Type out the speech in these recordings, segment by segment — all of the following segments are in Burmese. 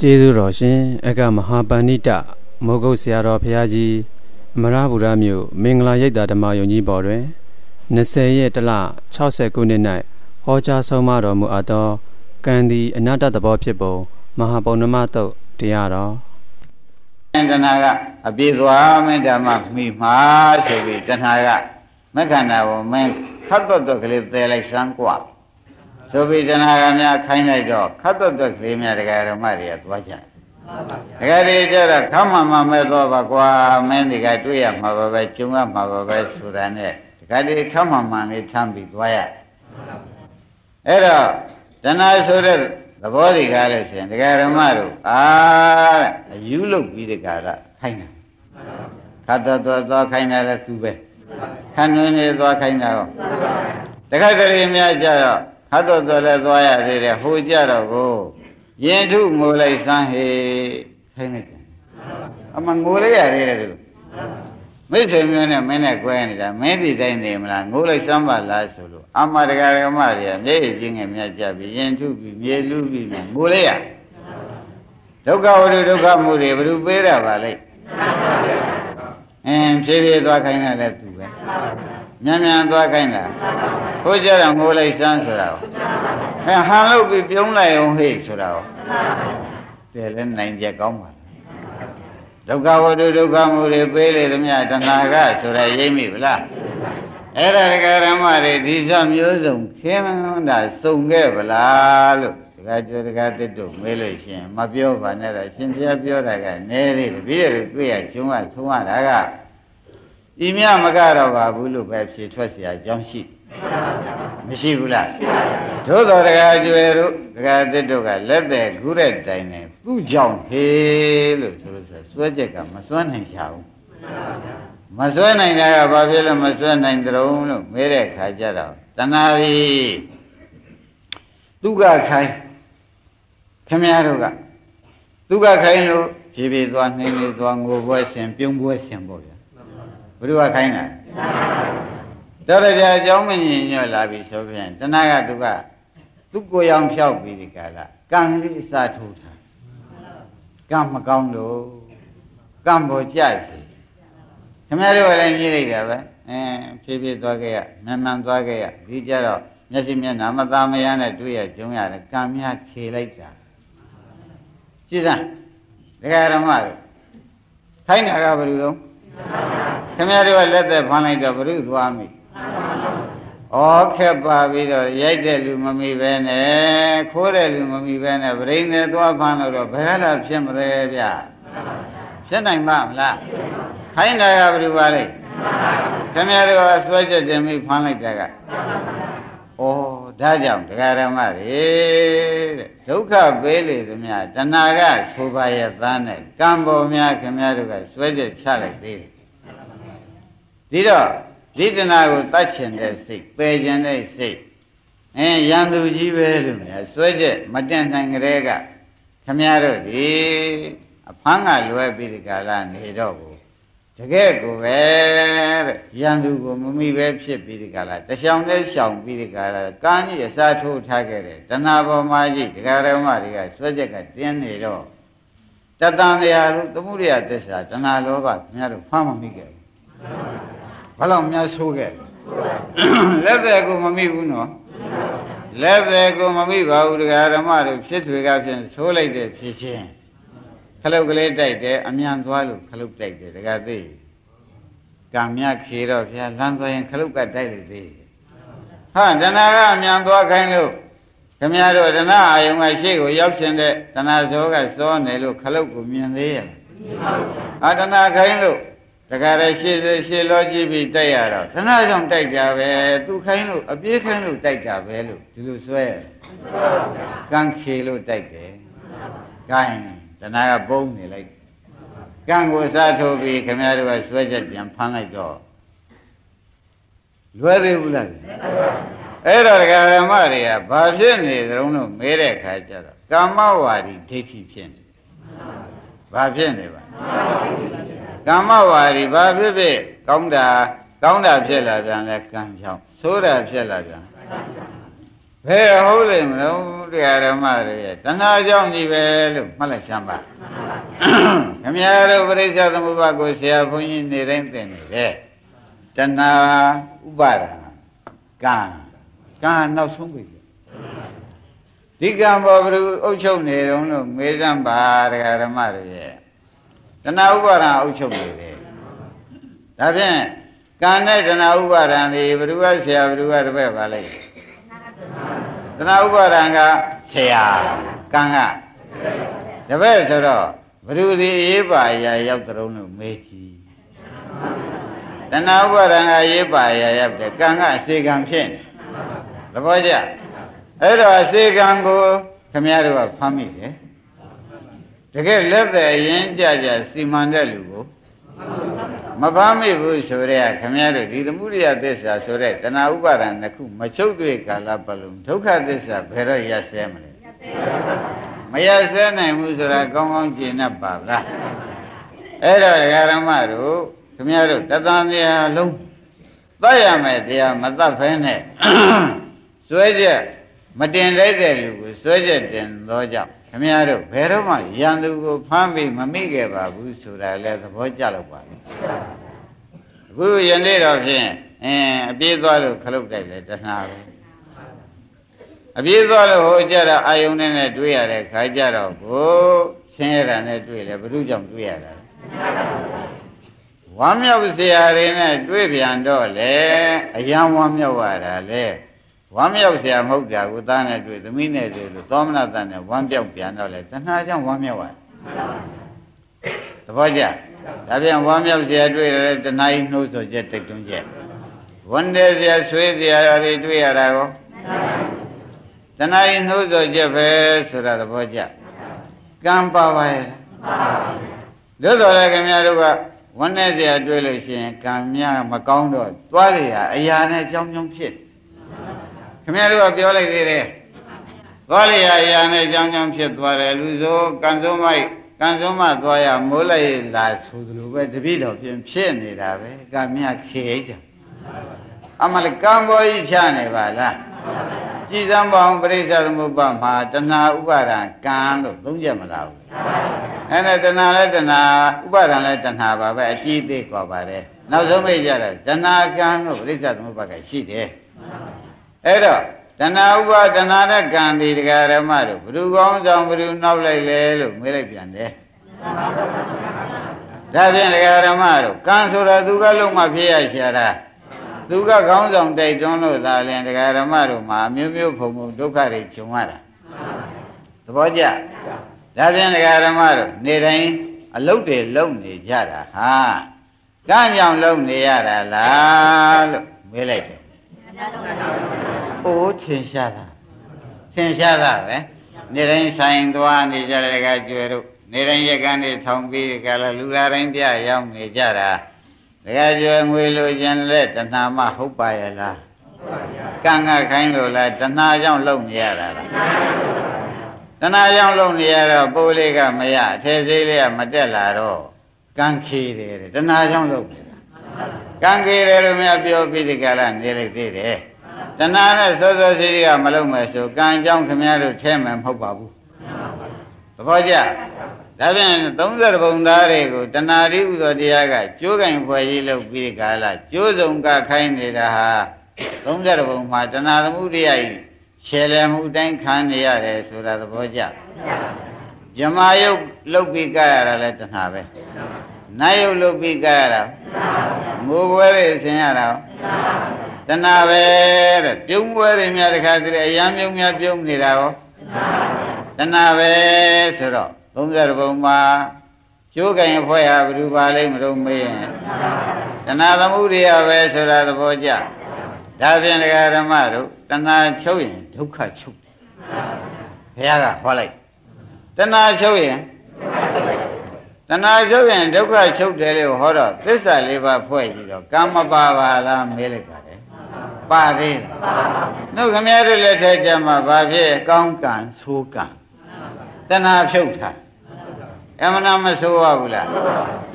ကျေးဇူးတော်ရှင်အကမဟာပဏိတမိုးကုတ်ဆရာတော်ဘုရားကြီးအမရဗုဒ္ဓမြို့မင်္ဂလာရိပ်သာဓမ္မယုံကြီးပေါ်တွင်20ရက်တလ60ခုနှစ်၌ဟောကြားဆုံးမတော်မူအပ်သောကံဒီအနတ္တသဘောဖြစ်ပုံမဟာပုံနမတုတ်တရားတော်တဏှာကအပြေသွားမေတ္တာမှမိမှာဆိုပြီးတဏှာကမက္ခဏာကိုမင်းခတ်တော့တော့ကလေးသယ်လိုက်စမ်းกว่า ဆိုပြီးတဏှာကများခိုင်းလိုက်တော့ခတ်တော့တော့ကလေးများတရားဓမ္မတွေကသွားကြတယ်တကယ်ဒီကျတော့ခမ်းမှမှမဲ့တော့ပါကွာမင်းဒီကတွေ့ရမှာပါပဲကျုံရမှာပါပဲဆိုတာနဲ့တကယ်ဒီခမ်းမှမှလေးထမ်းပြီးသွားရအဲ့တော့တဏှာဆိုတဲ့သဘောတွေကားလို့ရှိရင်ဒကာဓမ္မတို့အာတဲ့အယူလုပ်ပြီးဒီကာရခိုင်းတာခတ်တော်တော်သွားခိုင်းတာလည်းသူပဲခန္ဓာနေသွားခိုင်းတာရောတခါတည်းများကြတော့ ခတ်တော်တော်လည်းသွားရသေးတယ်ဟိုကြတော့ကိုရင်ထုငိုလိုက်စမ်းဟေခိုင်းလိုက်တယ်အမငိုလိုက်ရသေးတယ်သူမိတ်ဆွေမျိုးနဲ့မင်းနဲ့ကြွဲနေတာမင်းဒီတိုင်းနေမလားငိုလိုက်စမ်းပါလားဆိုလို့အမတကာရမတွေကမျက်ရည်ချင်းငယ်မြတ်ကြပြီးရင်ထုပြီးမြေလူပြီးငိုလိုက်ရဒုက္ခဝိဒုက္ခမှုတွေဘယ်သူပေးတာပါလဲအင်းဖြည်းဖြည်းသွားခိုင်းတာလည်းသူပဲ မြန်မြန်သွားခိုင်းတာဟိုကြတော့ငိုလိုက်စမ်းဆိုတာအဲဟန်လို့ပြီးပြုံးလိုက်အောင်ဟိတ်ဆိုတာရောတယ်လည်းနိုင်ကြကောင်းပါဒုက္ခဝတ္ထုဒုက္ခမှုတွေပေးလေသမျှတဏှာကဆိုရရိမ့်မိဗလားအဲ့ဒါဒကာရမတွေဒီစမျိုးစုံခင်းတာစုံခဲ့ဗလားလို့ဒကာကျော်ဒကာတစ်တို့မေးလို့ရှင်မပြောပါနဲ့တော့ရှင်ဘုရားပြောတာကနဲသေးတယ်ပြီးရတွေ့ရကျုံးကသုံးရတာက ဤမြမကတော့ပါဘူးလို့ပဲဖြေထွက်เสียအကြောင်းရှိမရှိဘူးလားသို့တော်တရားကျွယ်တို့တရားသစ်တို့ကလက်တဲ့ခုတဲ့တိုင်နေသူ့ကြောင့်ဟေးလို့ဆိုလို့ဆိုစွဲချက်ကမစွမ်းနိုင်ချဘူးမစွဲနိုင်တာကဘာဖြစ်လို့မစွဲနိုင်ကြုံလို့မဲတဲ့ခါကျတော့တဏှာပြီသူကခိုင်းခမည်းတော်ကသူကခိုင်းလို့ဖြည်းဖြည်းသွားနှင်းနေသွားငိုပွဲရှင်ပြုံးပွဲရှင်ပေါ့ဗျာ ဘုရားခိုင်းတာတော်ရကြအကြောင်းမညင်ညွတ်လာပြီဆိုပြန်တဏှာကသူကသူ့ကိုယ်ရောင်ဖြောက်ပြီးဒီကလာကံလေးအစာထိုးတာကံမကောင်းလို့ကံပေါ်ကြစီခင်ဗျားတို့လည်းညှိလိုက်တာပဲအင်းဖြည်းဖြည်းသွားခဲ့ရမှန်မှန်သွားခဲ့ရဒီကြတော့မျက်စိမျက်နှာမသားမရနဲ့တွေ့ရကြုံရတယ်ကံများခေလိုက်တာရှင်းစမ်းဒကာရမတို့ထိုင်းတာကဘယ်လိုလဲ ခင်ဗျားတို့ကလက်သက်ဖမ်းလိုက်တော့ဘုရုသွားမိဩခက်ပါပြီးတော့ရိုက်တဲ့လူမမိပဲနဲ့ခိုးတဲ့လူမမိပဲနဲ့ဗရိန်နဲ့သွားဖမ်းလို့တော့ဘယ်လာဖြစ်မလဲဗျဖြစ်နိုင်ပါမလားခိုင်းတာကဘယ်လိုပါလဲခင်ဗျားတို့ကစွဲချက်တင်ပြီးဖမ်းလိုက်တာကဩဒါကြောင့်တရားဓမ္မတွေတဲ့ဒုက္ခပေးလေသမျှတဏှာကဆိုပါရဲ့သားနဲ့ကံပေါ်များခင်ဗျားတို့ကစွဲချက်ချလိုက်သေးတယ် ဒီတော့ဒီတဏှာကိုတတ်ချင်တဲ့စိတ်ပယ်ချင်တဲ့စိတ်အဲရန်သူကြီးပဲလို့များစွဲချက်မတင်နိုင်ကြတဲ့ကခမည်းတော်ဒီအဖမ်းကလွယ်ပြီးဒီကာလနေတော့ဘူးတကယ်ကိုပဲတဲ့ရန်သူကိုမမိပဲဖြစ်ပြီးဒီကာလတချောင်နဲ့ရှောင်ပြီးဒီကာလကံကြီးအစားထိုးထားခဲ့တယ်တဏှာပေါ်မှာကြီးဒကာရမတွေကစွဲချက်ကတင်းနေတော့တတန်တရားလို့သမှုရိယသစ္စာတဏှာလောဘခင်ဗျားတို့ဖမ်းမမိခဲ့ဘူး ဘလောက်များဆိုးခဲ့လက်သက်ကိုမမိဘူးနော်လက်သက်ကိုမမိပါဘူးတရားဓမ္မတို့ဖြစ်ထွေကဖြင့်ဆိုးလိုက်တဲ့ဖြစ်ချင်းခလုတ်ကလေးတိုက်တယ်အမြန်သွားလို့ခလုတ်တိုက်တယ်တကယ်သိကံမြခေတော့ဗျာလမ်းသွားရင်ခလုတ်ကတိုက်လိုက်သေးဟာတဏှာကအမြန်သွားခိုင်းလို့ခမရတို့တဏှာအာယုံကရှေ့ကိုရောက်ရှင်တဲ့တဏှာဇောကစောနေလို့ခလုတ်ကိုမြင်သေးရဲ့အာတဏှာခိုင်းလို့ တခါတည်းရှေ့ရှေ့လောကြည့်ပြီးတိုက်ရတော့ခဏကြောင့်တိုက်ကြပဲသူခိုင်းလို့အပြေးခိုင်းလို့တိုက်တာပဲလို့ဒီလိုဆွဲကန်းခေလို့တိုက်တယ်ကိုင်းတဏှာကပုံနေလိုက်ကန်းကိုစားထိုးပြီးခင်ဗျားတို့ကဆွဲချက်ပြန်ဖမ်းလိုက်တော့လွယ်သေးဘူးလားအဲ့တော့ဒကာရမတွေကဘာဖြစ်နေကြုံလို့မဲတဲ့ခါကျတော့ကာမဝါဒီဒိဋ္ဌိဖြစ်နေဘာဖြစ်နေပါ ကမ္မဝါဒီဘာဖြစ်ဖြစ်ကောင်းတာကောင်းတာဖြစ်လာပြန်လဲကံကြောင့်ဆိုးတာဖြစ်လာပြန်ဘယ်ဟုတ်လိမ့်မလို့တရားဓမ္မတွေရဲ့တဏှာကြောင့်ကြီးပဲလို့မှတ်လိုက်စမ်းပါခမည်းတော်ပရိစ္ဆေသမုပ္ပါကိုဆရာဘုန်းကြီးနေတိုင်းသင်နေတယ်တဏှာဥပါဒံကံကံနောက်ဆုံးပြီဒီကံပေါ်ဘုရုအုပ်ချုပ်နေတုံးလို့မေးစမ်းပါတရားဓမ္မတွေရဲ့ တဏှာဥပါဒံအုပ်ချုပ်နေတယ်ဒါဖြင့်ကံနဲ့တဏှာဥပါဒံဒီဘုရားဆရာဘုရားတပည့်ပါလိုက်တဏှာဥပါဒံကဆရာကံကတပည့်ဆိုတော့ဘုရုဒီရေးပါရာရောက်တုံးလို့မေးကြည့်တဏှာဥပါဒံကရေးပါရာရောက်တယ်ကံကအစေကံဖြစ်နေသဘောကျအဲ့တော့အစေကံကိုခမည်းတော်ကဖမ်းမိတယ် တကယ်လက်သက်ရင်ကြကြစီမံတဲ့လူကိုမဖမ်းမိဘူးဆိုရဲခမည်းတော်ဒီသမုဒိယသစ္စာဆိုတဲ့တဏှာဥပါဒံတစ်ခုမချုပ်တွေ့ကာလပတ်လုံးဒုက္ခသစ္စာဘယ်တော့ရဆဲမလဲမရဆဲနိုင်ဘူးဆိုတာကောင်းကောင်းကျင့်တတ်ပါလားအဲ့တော့ဓမ္မတို့ခမည်းတော်တသံတရားလုံးသတ်ရမယ်တရားမသတ်ဖဲနဲ့စွဲချက်မတင်လိုက်တဲ့လူကိုစွဲချက်တင်သောကြောင့် ခမည်းတော်ဘယ်တော့မှရန်သူကိုဖမ်းပြီးမမိခဲ့ပါဘူးဆိုတာလည်းသဘောကျလို့ပါလေအခုယနေ့တော့ဖြင့်အင်းအပြေးသွားလို့ခလုတ်တိုက်လေတဏှာပဲအပြေးသွားလို့ဟိုကြတော့အာယုန်နဲ့တွေ့ရတဲ့ခါကြတော့ကိုဆင်းရဲတာနဲ့တွေ့လေဘုရုကြောင့်တွေ့ရတာဝမ်းမြောက်စရာတွေနဲ့တွေ့ပြန်တော့လေအယံဝမ်းမြောက်ရတာလေ ဝမ်းမြောက်เสียမဟုတ်တာကိုသားနဲ့တွေ့သမီးနဲ့တွေ့လို့သောမနတနဲ့ဝမ်းပြောက်ပြန်တော့လေတဏှာကြောင့်ဝမ်းမြောက်ရသဘောကျဒါပြန်ဝမ်းမြောက်เสียတွေ့တယ်တဏှာကြီးနှိုးဆိုချက်တိတ်တွန်းချက်ဝန်တယ်เสียဆွေးเสียတွေတွေ့ရတာကိုတဏှာကြီးနှိုးဆိုချက်ပဲဆိုတာသဘောကျကံပါပါရဲ့တို့တော်လည်းခင်ဗျားတို့ကဝန်နဲ့เสียတွေ့လို့ရှိရင်ကံများမကောင်းတော့သွားရအရာနဲ့ကြောင်းကြောင်းဖြစ် ခင်ဗျားတို့ကပြောလိုက်သေးတယ်သွားလျာရာနဲ့ကြောင်းကြောင်းဖြစ်သွားတယ်လူဆိုကံစုံမိုက်ကံစုံမသွားရမိုးလိုက်လာဆိုသလိုပဲတပိတော်ပြင်ဖြစ်နေတာပဲကံမြခေအိတ်တာအမလကံပေါ်ကြီးဖြာနေပါလားကြည်စံပေါင်းပရိစ္ဆေသမုပ္ပါမှာတဏှာဥပါဒံကံလို့သုံးချက်မလားဘူးအဲ့ဒါတဏှာလဲတဏှာဥပါဒံလဲတဏှာပါပဲအကြည့်သေးกว่าပါတယ်နောက်ဆုံးမိတ်ကြတော့တဏှာကံလို့ပရိစ္ဆေသမုပ္ပါကရှိတယ် အဲ့တော့တဏှာဥပါဒနာနဲ့ကံဒီတရားဓမ္မတို့ဘ누구ကောင်းဆောင်ဘ누구နောက်လိုက်လဲလို့မေးလိုက်ပြန်တယ်ဒါဖြင့်တရားဓမ္မတို့ကံဆိုတာသူကလုံးမဖြစ်ရရှာတာသူကကောင်းဆောင်တိုက်တွန်းလို့သာလင်တရားဓမ္မတို့မှာမျိုးမျိုးဖုံဖုံဒုက္ခတွေဂျုံရတာသဘောကျဒါဖြင့်တရားဓမ္မတို့နေတိုင်းအလုတ်တွေလုံနေကြတာဟာကံကြောင့်လုံနေရတာလားလို့မေးလိုက်တယ် အိုးထင်ရှားတာထင်ရှားတာပဲနေတိုင်းဆိုင်သွားနေကြတဲ့ကကျွယ်တို့နေတိုင်းရက်ကန်းတွေထောင်ပြီးကြလားလူလာတိုင်းပြရောက်နေကြတာတကယ်ကျွယ်ငွေလိုချင်လက်တဏှာမဟုတ်ပါရဲ့လားကံကခိုင်းလို့လားတဏှာကြောင့်လုံနေရတာလားတဏှာကြောင့်လုံနေရတော့ပိုးလေးကမရအထေသေးလေးကမတက်လာတော့ကံခေတယ်တဏှာကြောင့်လုံနေတာကံခေတယ်လို့များပြောပြီးဒီကလာနေလိုက်သေးတယ် တဏှာနဲ့စောစောစီးစီးကမလုံးမဲ့ဆိုကံကြောင့်ခင်ဗျားတို့ထဲမယ်မဟုတ်ပါဘူးသဘောကျဒါဖြင့်30ပုံသားတွေကိုတဏှာရိဥသောတရားကကျိုးကင်ဖွဲ့ရေးလုပ်ပြီးကာလကျိုးစုံကခိုင်းနေတာဟာ30ပုံမှာတဏှာသမှုတရားကြီးခြေလည်မှုတိုင်းခံနေရတယ်ဆိုတာသဘောကျဇမာယုတ်လုပ်ပြီးကြရတာလဲတဏှာပဲနာယုတ်လုပ်ပြီးကြရတာငိုပွဲတွေဆင်ရတာတဏှာ ပဲတဲ့ပြုံးပွဲတွေများတခါတည်းအယံပြုံးများပြုံးနေတာရောတဏှာပဲဆိုတော့30ဘုံမှာကျိုးကင်ဖွဲ့ဟာဘယ်သူပါလိမ့်မလို့မေးရင်တဏှာသမှုရိယပဲဆိုတာသဘောကျဒါဖြင့်ဒကာဓမ္မတို့တဏှာချုပ်ရင်ဒုက္ခချုပ်တယ်ဘုရားကဟောလိုက်တဏှာချုပ်ရင်တဏှာချုပ်ရင်ဒုက္ခချုပ်တယ်လို့ဟောတော့သစ္စာလေးပါးဖွဲ့ကြည့်တော့ကံမပါပါလားမေးလိုက်ပါတယ် ပါသေးတယ်နှုတ်ခမည်းတို့လက်ထက်ကျမှဘာဖြစ်ကောင်းကံဆိုးကံတဏှာဖြုတ်ထားအမှန်မဆိုးရဘူးလား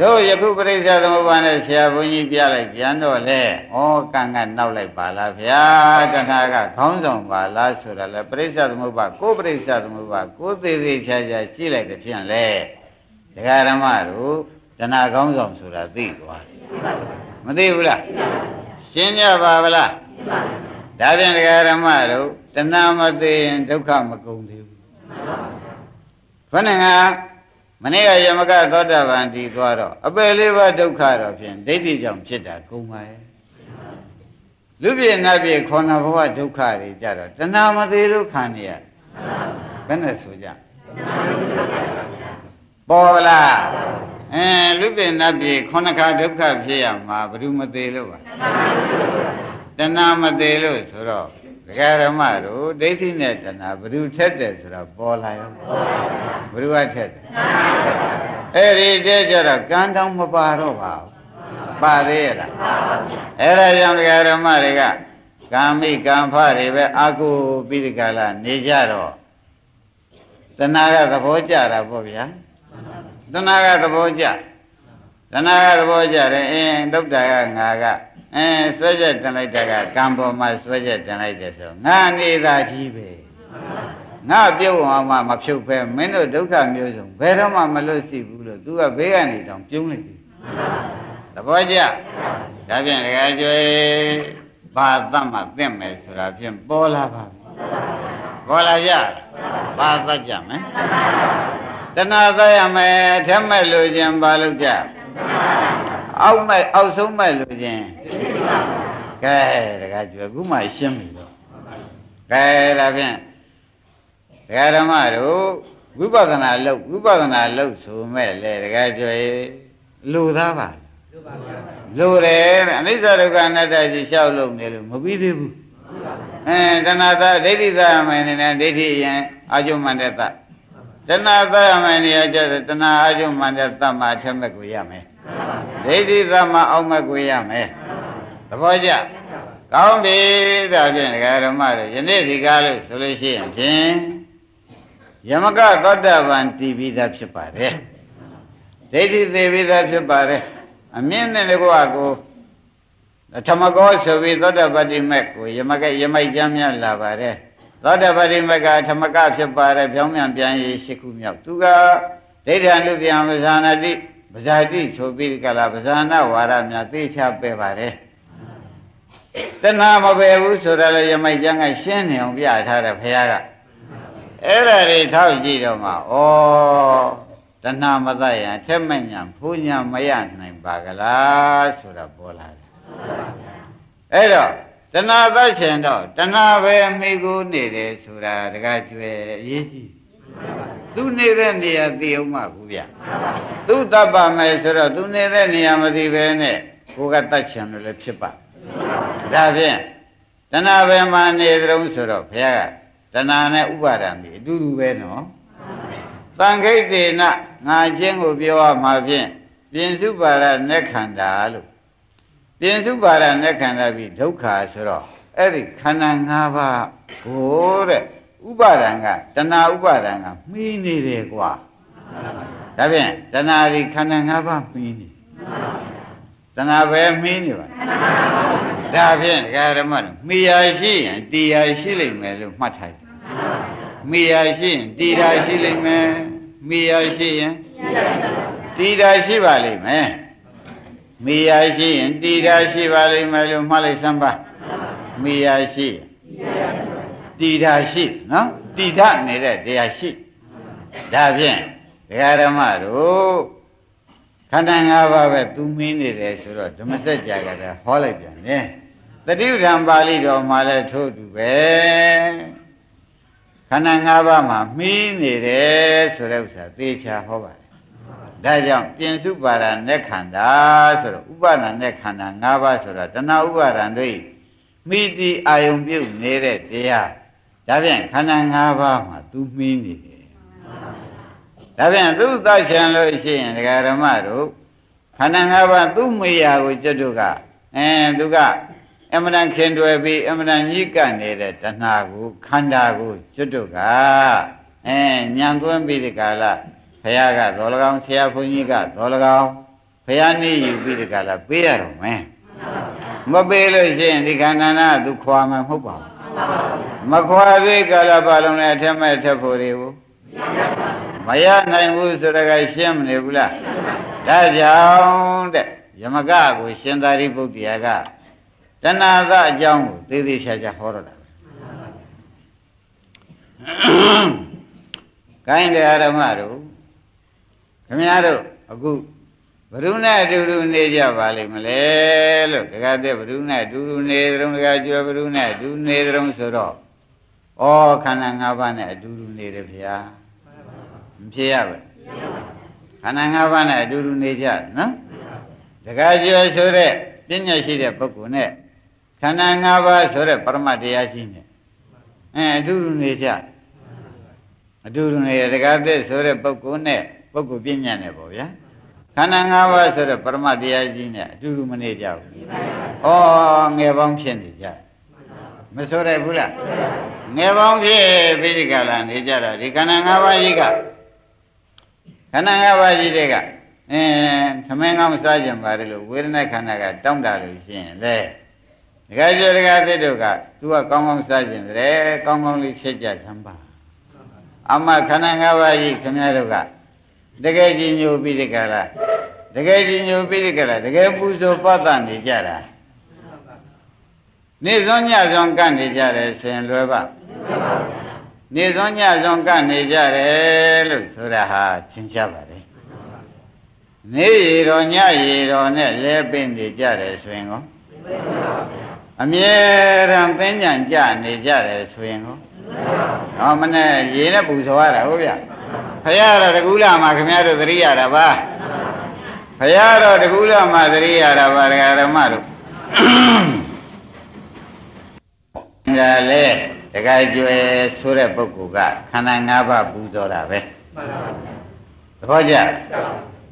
တို့ယခုပရိစ္ဆေသမုပ္ပါနဲ့ဆရာဘုန်းကြီးပြလိုက်ပြန်တော့လေဩကံကနောက်လိုက်ပါလားဗျာတဏှာကခေါင်းဆောင်ပါလားဆိုတာလေပရိစ္ဆေသမုပ္ပါကိုပရိစ္ဆေသမုပ္ပါကိုသေးသေးချာချာကြည့်လိုက်တဲ့ဖြင့်လေဒကာရမတို့တဏှာခေါင်းဆောင်ဆိုတာသိသွားမသိဘူးလားရှင်းကြပါဗလား ဒါပြန်ဒကာရမတို့တဏှာမသိရင်ဒုက္ခမကုန်သေးဘူးခொနကမနေ့ကယမကသောတာပန်တည်သွားတော့အပယ်လေးပါးဒုက္ခတော့ဖြင့်ဒိဋ္ဌိကြောင့်ဖြစ်တာကုန်ပါရဲ့လူပြည့်နတ်ပြည့်ခေါဏဘဝဒုက္ခတွေကြတော့တဏှာမသေးလို့ခံနေရဘယ်နဲ့ဆိုကြပေါ်လားအဲလူပြည့်နတ်ပြည့်ခေါဏခါဒုက္ခဖြစ်ရမှာဘယ်သူမသေးလို့ပါ တဏှာမသေးလို့ဆိုတော့ဒကာရမတို့ဒိဋ္ဌိနဲ့တဏှာဘယ်သူထက်တယ်ဆိုတော့ပေါ်လာရောဘယ်သူကထက်တယ်အဲ့ဒီတည်းကြတော့ကံတောင်မပါတော့ပါဘူးပါသေးရလားအဲ့ဒါကြောင့်ဒကာရမတွေကကာမိကံဖတွေပဲအာကုပိဒကလာနေကြတော့တဏှာကသဘောကျတာပေါ့ဗျာတဏှာကသဘောကျတဏှာကသဘောကျတယ်အင်းဒုက္တာကငါက အဲဆွဲချက်တင်လိုက်တာကကံပေါ်မှာဆွဲချက်တင်လိုက်တယ်ဆိုငါနေတာကြီးပဲငါပြုတ်အောင်မှမဖြုတ်ပဲမင်းတို့ဒုက္ခမျိုးစုံဘယ်တော့မှမလွတ်စီဘူးလို့ तू ကဘေးကနေတောင်ပြုံးလိုက်ပြီသဘောကျဒါဖြင့်တကယ်ကျွေးဘာသတ်မှသင့်မယ်ဆိုတာဖြင့်ပေါ်လာပါပြီပေါ်လာကြဘာသတ်ကြမယ်တဏှာသတ်ရမယ်ထက်မဲ့လို့ခြင်းဘာလို့ကြ အောက်မဲ့အောက်ဆုံးမဲ့လို့ခြင်းကဲတကယ်ကျွေးခုမှရှင်းပြီတော့ကဲဒါဖြင့်ဒကာဓမ္မတို့ဝိပဿနာလုပ်ဝိပဿနာလုပ်ဆိုမဲ့လေတကယ်ကျွေးလူသားပါလူတယ်အနိစ္စဒုက္ခအနတ္တကြီးလျှောက်လို့နေလို့မပြီးသေးဘူးအဲတဏှာသဒိဋ္ဌိသမယ်နေနဲ့ဒိဋ္ဌိရင်အာကျုံမန္တတတဏှာသမယ်နေရကြတဏှာအာကျုံမန္တတမှာအထက်မဲ့ကိုရမယ် ဒိဋ္ဌိသမအောက်မဲ့ကိုရမယ်သဘောကျကောင်းပြီဒါဖြင့်ဒကာဓမ္မတို့ယနေ့ဒီကားလို့ဆိုလို့ရှိရင်ဖြင့်ယမကသောတပန်တည်ပြီးသားဖြစ်ပါတယ်ဒိဋ္ဌိသေးပြီးသားဖြစ်ပါတယ်အမြင့်နဲ့ကွာကိုဓမ္မကောဆိုပြီးသောတပတိမက်ကိုယမကယမိုက်ကြမ်းများလာပါတယ်သောတပတိမက်ကဓမ္မကဖြစ်ပါတယ်ပြောင်းပြန်ပြန်ရေးရှိခုမြောက်သူကဒိဋ္ဌာနုပြန်ပဇာနာတိ ပဇာတိဆိုပြီးကလာပဇာနာဝါရများသိချပဲပါတယ်တဏှာမပယ်ဘူးဆိုတော့လေယမိုက်ကျမ်းကရှင်းနေအောင်ပြထားတယ်ဘုရားကအဲ့ဒါတွေထောက်ကြည့်တော့မှဩတဏှာမတတ်ရင်ထက်မဲ့ညာဖူးညာမရနိုင်ပါကလားဆိုတာပေါ်လာတယ်အဲ့တော့တဏှာသတ်ချင်တော့တဏှာပဲမိကိုနေတယ်ဆိုတာတကားကျွဲအရေးကြီး သူနေတဲ့နေရာသိအောင်မှဘူးဗျသူတတ်ပါမယ်ဆိုတော့သူနေတဲ့နေရာမသိပဲနဲ့ကိုကတတ်ချင်လို့လည်းဖြစ်ပါဒါဖြင့်တဏှာပဲမှနေကြုံဆိုတော့ဘုရားကတဏှာနဲ့ဥပါဒံဒီအတူတူပဲနော်တန်ခိတ်တေနငါချင်းကိုပြောရမှာဖြင့်ပြင်စုပါရနဲ့ခန္ဓာလို့ပြင်စုပါရနဲ့ခန္ဓာပြီးဒုက္ခဆိုတော့အဲ့ဒီခန္ဓာ၅ပါးဟိုတဲ့ ဥပါဒံကတဏှာဥပါဒံကမှီးနေတယ်ကွာဒါဖြင့်တဏှာဒီခန္ဓာ၅ပါးမှီးနေတဏှာပဲမှီးနေပါဒါဖြင့်ဒကာဓမ္မတို့မိယာရှိရင်တရားရှိလိမ့်မယ်လို့မှတ်ထားတယ်မိယာရှိရင်တရားရှိလိမ့်မယ်မိယာရှိရင်တရားရှိပါလိမ့်မယ်မိယာရှိရင်တရားရှိပါလိမ့်မယ်လို့မှတ်လိုက်စမ်းပါမိယာရှိ တရားရှိနော်တိထနေတဲ့တရားရှိဒါဖြင့်ဒကာဓမ္မတို့ခန္ဓာ၅ပါးပဲသူမင်းနေတယ်ဆိုတော့ဓမ္မစကြာကလည်းဟောလိုက်ပြန်တယ်တတိပဌံပါဠိတော်မှာလည်းထို့တူပဲခန္ဓာ၅ပါးမှာမှီးနေတယ်ဆိုတဲ့ဥစ္စာသေချာဟောပါတယ်ဒါကြောင့်ပြင်စုပါဒနဲ့ခန္ဓာဆိုတော့ဥပါဒနဲ့ခန္ဓာ၅ပါးဆိုတော့တဏှာဥပါဒံတို့မိတိအာယုံပြုတ်နေတဲ့တရား ဒါဖြင့်ခန္ဓာ၅ပါးမှာသူမှီးနေတယ်ဒါဖြင့်သူသတ်ချင်လို့ရှိရင်ဒကာဓမ္မတို့ခန္ဓာ၅ပါးသူ့မေယာကိုကျွတ်တို့ကအဲသူကအမှန်တန်ခင်တွယ်ပြီးအမှန်တန်ညှိကပ်နေတဲ့တဏှာကိုခန္ဓာကိုကျွတ်တို့ကအဲညံသွင်းပြီးဒီကာလဘဖះကသော၎င်းဆရာဘုန်းကြီးကသော၎င်းဖះနေယူပြီးဒီကလာပေးရတော့မယ်မပေးလို့ရှိရင်ဒီခန္ဓာနာသူခွာမှာမဟုတ်ပါဘူး မခွာသေးကာလပတ်လုံးနဲ့အထက်မဲ့ထက်ဖို့တွေကိုမရနိုင်ဘူးဆိုတော့ရှင်းမနေဘူးလားဒါကြောင့်တဲ့ယမကကိုရှင်သာရိပုတ္တရာကတဏှာသအကြောင်းကိုသေသေးချာချာဟောတော့တာကိုင်းတယ်ဓမ္မတို့ခင်ဗျားတို့အခု ဘဒုနဲ့အတူတူနေကြပါလိမ့်မလဲလို့တခါတည်းဘဒုနဲ့အတူတူနေတုံးတခါကျွယ်ဘဒုနဲ့အတူနေတုံးဆိုတော့ဩခန္ဓာ၅ပါးနဲ့အတူတူနေတယ်ဗျာမဖြစ်ရဘူးခန္ဓာ၅ပါးနဲ့အတူတူနေကြနော်တခါကျွယ်ဆိုတဲ့ပညာရှိတဲ့ပုဂ္ဂိုလ်နဲ့ခန္ဓာ၅ပါးဆိုတဲ့ပရမတရားရှိနေအဲအတူတူနေကြအတူတူနေတခါတည်းဆိုတဲ့ပုဂ္ဂိုလ်နဲ့ပုဂ္ဂိုလ်ပညာနဲ့ပေါ့ဗျာ ခန္ဓာ၅ပါးဆိုတဲ့ပရမတရားကြီးနဲ့အတူတူမနေကြဘူး။ဩငယ်ပေါင်းဖြစ်နေကြ။မဆိုရဘူးလား။ငယ်ပေါင်းဖြစ်ပြီးဒီကလာနေကြတာဒီခန္ဓာ၅ပါးကြီးကခန္ဓာ၅ပါးကြီးတွေကအဲသမင်းကောင်းစားကြပါလေလို့ဝေဒနာခန္ဓာကတောင်းတာလို့ရှိရင်လေဒကာကျော်ဒကာသစ်တို့ကသူကကောင်းကောင်းစားကြတယ်ကောင်းကောင်းလေးဖြစ်ကြသမ်းပါအမခန္ဓာ၅ပါးကြီးခင်ဗျားတို့က တကယ်ကြီးညိုပြီးဒီကလာတကယ်ကြီးညိုပြီးဒီကလာတကယ်ပူဇော်ပတ်သနေကြတာနေစွန်ညစွန်ကန့်နေကြတယ်ဆိုရင်လွယ်ပါနေစွန်ညစွန်ကန့်နေကြတယ်လို့ဆိုတာဟာသင်ရှားပါတယ်နေရတော်ညရတော်နဲ့လဲပင်နေကြတယ်ဆိုရင်ကောအမြဲတမ်းပင်ညံကြနေကြတယ်ဆိုရင်ကောဟောမနဲ့ရေနဲ့ပူဇော်ရတာဟုတ်ဗျာ ဖရာတော့တကူလာမှာခင်ဗျားတို့သတိရတာပါဖရာတော့တကူလာမှာသတိရတာပါဒကာဓမ္မတို့ဒါလေတခါကျွယ်ဆိုတဲ့ပုဂ္ဂိုလ်ကခန္ဓာ၅ပါးပူဇော်တာပဲသဘောကျ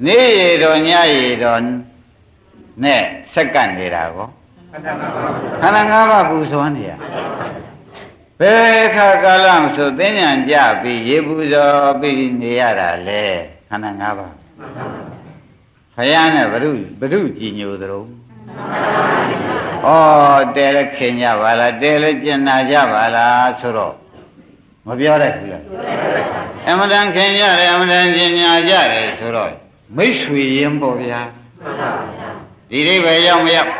နေရတော်ညရတော်နဲ့စက္ကန့်နေတာကောခန္ဓာ၅ပါးပူဇော်နေရ ဘယ်ခါကာလမဆိုသင်္ညာကြပြီးရေပူဇော်ပြီးနေရတာလေခန္ဓာ၅ပါးဖယားနဲ့ဘုရုဘုရုကြည်ညိုသလုံးဩတဲလည်းခင်ကြပါလားတဲလည်းကျင်နာကြပါလားဆိုတော့မပြောတတ်ဘူးလားအမှန်တန်ခင်ကြတယ်အမှန်တန်ကျင်ညာကြတယ်ဆိုတော့မိတ်ဆွေရင်ပေါ့ဗျာ ဒီအိဗယ်ရောက်မရောက်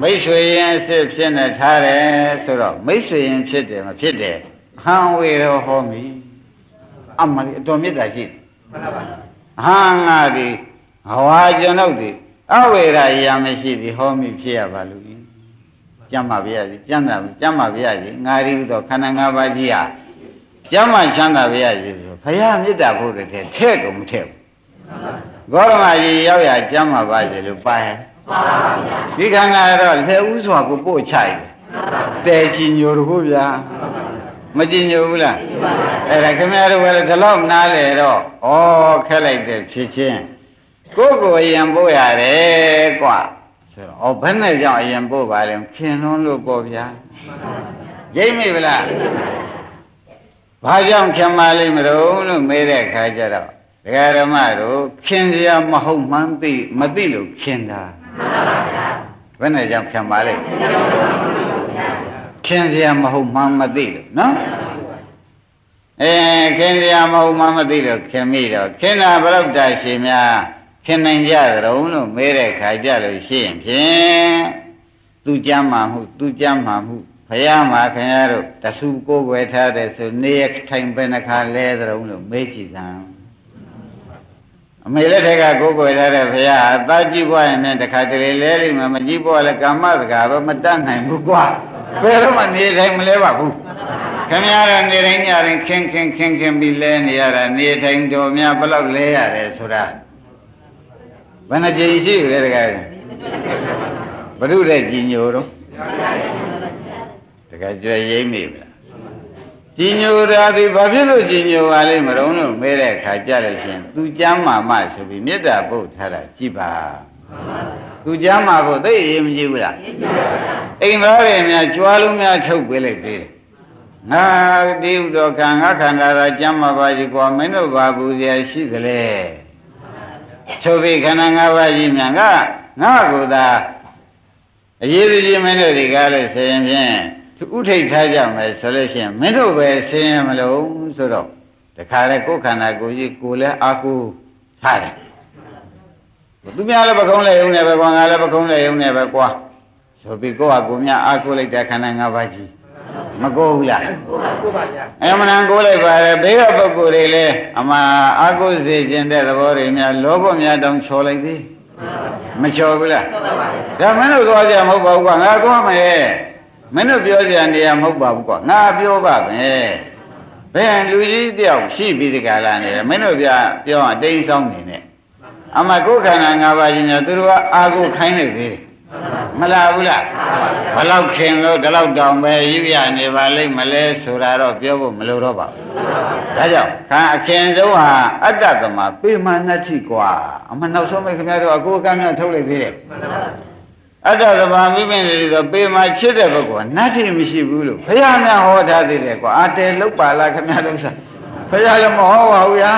မိတ်ဆွေရင်အစ်စ်ဖြစ်နေထားတယ်ဆိုတော့မိတ်ဆွေရင်ဖြစ်တယ်မဖြစ်တယ်ဟံဝေရောဟောမိအမှန်အတော်မေတ္တာရှိတယ်ဟံငါဒီဟဝါကျွန်ုပ်ဒီအဝေရရာမရှိသည်ဟောမိဖြစ်ရပါလို့ကျမ်းပါဗျာကြီးကျမ်းသာကျမ်းပါဗျာကြီးငါရီတော့ခန္ဓာ၅ပါးကြီးဟာကျမ်းမှချမ်းသာဗျာကြီးဆိုဘုရားမေတ္တာဖို့တဲ့ထဲ့ကုန်မထဲ့ဘူး ဂေါရမကြီးရောက်ရကျမ်းပါပါစေလို့ပါရဲ့ဒီခန္ဓာတော့လက်ဥစွာကိုပို့ချရတယ်တဲကြည်ညိုတို့ဗျာမကြည်ညိုဘူးလားအဲ့ဒါခင်ဗျားတို့ကလည်းဒီလောက်နားလေတော့ဩခက်လိုက်တဲ့ဖြစ်ချင်းကိုယ်ကိုအရင်ပို့ရတယ်ကွာဆိုတော့ဩဘယ်နဲ့ကြောင့်အရင်ပို့ပါလဲခင်လွန်းလို့ပေါ့ဗျာရိပ်မိဗလားဘာကြောင့်ခင်ပါလိမ့်မလို့လို့မေးတဲ့ခါကျတော့ ဒကာဓမ္မတို့ခင်စရာမဟုတ်မှန်းသိမသိလို့ခင်တာဘယ်နဲ့ကြောင့်ခင်ပါလိမ့်ခင်စရာမဟုတ်မှန်းမသိလို့နော်အဲခင်စရာမဟုတ်မှန်းမသိလို့ခင်မိတော့ခင်တာဘယ်တော့တာရှင်များခင်နိုင်ကြကြုံလို့မေးတဲ့ခါကြလို့ရှိရင်ဖြင့်သူကြမ်းမှမှုသူကြမ်းမှမှုဘုရားမှာခင်ဗျားတို့တဆူကိုယ်ွယ်ထားတဲ့ဆိုနေရထိုင်ပဲနှခါလဲကြုံလို့မေးကြည့်စမ်း အမေလက်ထက်ကကိုယ်ွယ်ထားတဲ့ဘုရားအသားကြည့်ပွားရင်လည်းတခါတလေလဲလိမ့်မယ်မကြည့်ပွားလည်းကာမစကားပဲမတတ်နိုင်ဘူးကွာဘယ်တော့မှနေတိုင်းမလဲပါဘူးခင်ဗျားတို့နေတိုင်းညတိုင်းခင်းခင်းခင်းခင်းပြီးလဲနေရတာနေတိုင်းတော်များဘယ်လောက်လဲရတယ်ဆိုတာဘယ်နှကြိမ်ရှိလဲတကယ်ဘုရုတဲ့ကြည်ညိုတော့တကယ်ကြွရိမ့်မိဗလား ကြည်ညိုတာဒီဘာဖြစ်လို့ကြည်ညိုပါလိမ့်မတော့လို့မဲတဲ့ခါကြလို့ရှင်သူကြမ်းမာမဆိုပြီးမေတ္တာပုတ်ထားတာကြည်ပါသူကြမ်းမာဖို့သိရေးမကြည့်ဘူးလားအိမ်သားတွေများကြွားလုံးများထုတ်ပေးလိုက်သေးတယ်ငါဒီဥတော်ခံငါခန္ဓာသာကြမ်းမပါကြီးကွာမင်းတို့ဘာဘူးရရှိသလဲဆိုပြီးခန္ဓာ၅ပါးကြီးမြန်ကငါကူသာအရေးကြီးမင်းတို့တွေကလည်းဆိုရင်ဖြင့် ဥထိတ်ထားကြမယ်ဆိုလို့ရှိရင်မင်းတို့ပဲဆင်းရဲမလို့ဆိုတော့တခါလေကိုယ်ခန္ဓာကိုယ်ကြီးကိုယ်လည်းအာကိုထားတယ်သူများလည်းပကုံးလည်းယုံနေပဲကွာငါလည်းပကုံးလည်းယုံနေပဲကွာဆိုပြီးကိုယ့်ဟာကိုယ်များအာကိုလိုက်တဲ့ခန္ဓာ၅ပါးကြီးမကိုဘူးလားကိုပါဗျာအမှန်တန်ကိုလိုက်ပါတယ်ဘေးကပုဂ္ဂိုလ်တွေလည်းအမှအာကိုစေခြင်းတဲ့သဘောတွေများလောဘများတောင်ချော်လိုက်သေးမချော်ဘူးလားဒါမင်းတို့သွားကြမဟုတ်ပါဘူးကွာငါသွားမယ် မင်းတို့ပြောကြနေရမဟုတ်ပါဘူးကွာငါပြောပါမယ်ဘယ်လူကြီးတယောက်ရှိပြီးဒီကလာနေတယ်မင်းတို့ပြပြောအတိတ်ဆောင်နေနဲ့အမကိုယ်ခန္ဓာ၅ပါးကြီးများသူတို့ကအာကိုခိုင်းနေသေးတယ်မလားဘူးလားဘလောက်ခင်လို့ဒီလောက်တောင်ပဲရရနေပါလိမ့်မလဲဆိုတာတော့ပြောဖို့မလိုတော့ပါဘူးဒါကြောင့်ခံအခင်ဆုံးဟာအတ္တသမပေမနတ္ထိกว่าအမနောက်ဆုံးပဲခင်ဗျားတို့အကိုအကမ်းများထုတ်လိုက်သေးတယ် အတ္တသဘာမိပင်တွေဆိုပေမှာချစ်တဲ့ဘုကောနတ်တိမရှိဘူးလို့ဘုရားများဟောထားသေးတယ်ကွာအတဲလောက်ပါလားခင်ဗျားတို့ဆိုဘုရားလည်းမဟောပါဘူးညာ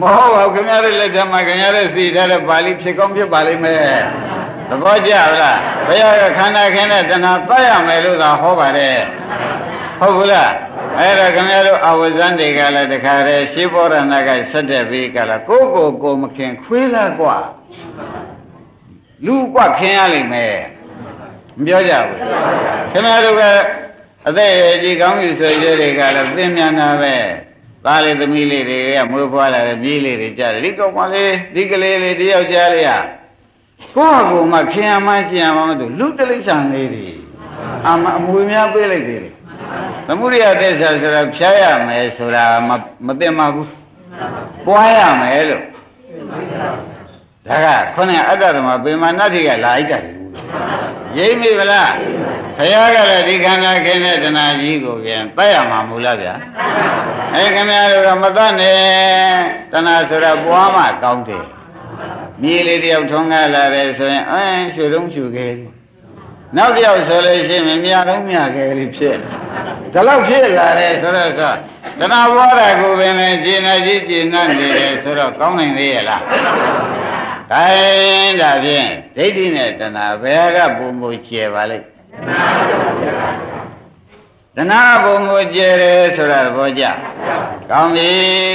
မဟောပါဘူးခင်ဗျားတို့လက်ထက်မှာခင်ဗျားတို့သိထားတဲ့ပါဠိဖြစ်ကောင်းဖြစ်ပါလိမ့်မယ်သဘောကျလားဘုရားကခန္ဓာခင်းတဲ့တဏှာပတ်ရမယ်လို့သာဟောပါတယ်ဟုတ်ဘူးလားအဲ့ဒါခင်ဗျားတို့အဝဇန်တွေကလည်းတခါတည်းရှင်းဘောရဏကဆက်တဲ့ဘေးကလည်းကိုကိုကိုမခင်ခွေးလားကွာ လူ့ပွက်ခင်းရလိမ့်မယ်မပြောကြဘူးခင်ဗျားတို့ကအသက်အရွယ်ကြီးကောင်းပြီဆိုရဲတွေကလည်းသင်မြန်တာပဲသားလေးသမီးလေးတွေကမွေးဖွားလာတဲ့ပြေးလေးတွေကြတယ်ဒီကောင်မလေးဒီကလေးလေးတယောက်ကြားလေးကကိုယ့်အကူမှခင်ရမှကျင်ရမှမသူလူတလိษံလေးတွေအမအမွေများပေးလိုက်သေးတယ်သမုဒိယသစ္စာဆိုတာဖြားရမယ်ဆိုတာမသိမှဘူးပွားရမယ်လို့ ဒါကခေါင်းကအတ္တသမပေမာနတိကလာအိတ်တယ်ရိမ့်မိဗလားဘုရားကလည်းဒီခန္ဓာခင်းတဲ့တဏှာကြီးကိုပြန်ပတ်ရမှာမူလားဗျာအဲခင်ဗျားတို့ကမတတ်နဲ့တဏှာဆိုတာပွားမှကောင်းတယ်မြေလေးတယောက်ထုံးကားလာတယ်ဆိုရင်အဲရွှေတုံးချူခဲ့နောက်တယောက်ဆိုလို့ရှိရင်မြာတုံးမြခဲ့လေးဖြစ်ဒါတော့ဖြစ်လာတယ်ဆိုတော့ဆိုတဏှာပွားတာကိုပင်လည်းကျင်နာကြီးကျင်နာနေတယ်ဆိုတော့ကောင်းနိုင်သေးရဲ့လား ဒါရင်ဒါဖြင့်ဒိဋ္ဌိနဲ့တဏှာဘယ်ကပုံမူကျဲပါလိမ့်တဏှာပုံမူကျဲတယ်ဆိုတာသဘောကျကောင်းပြီ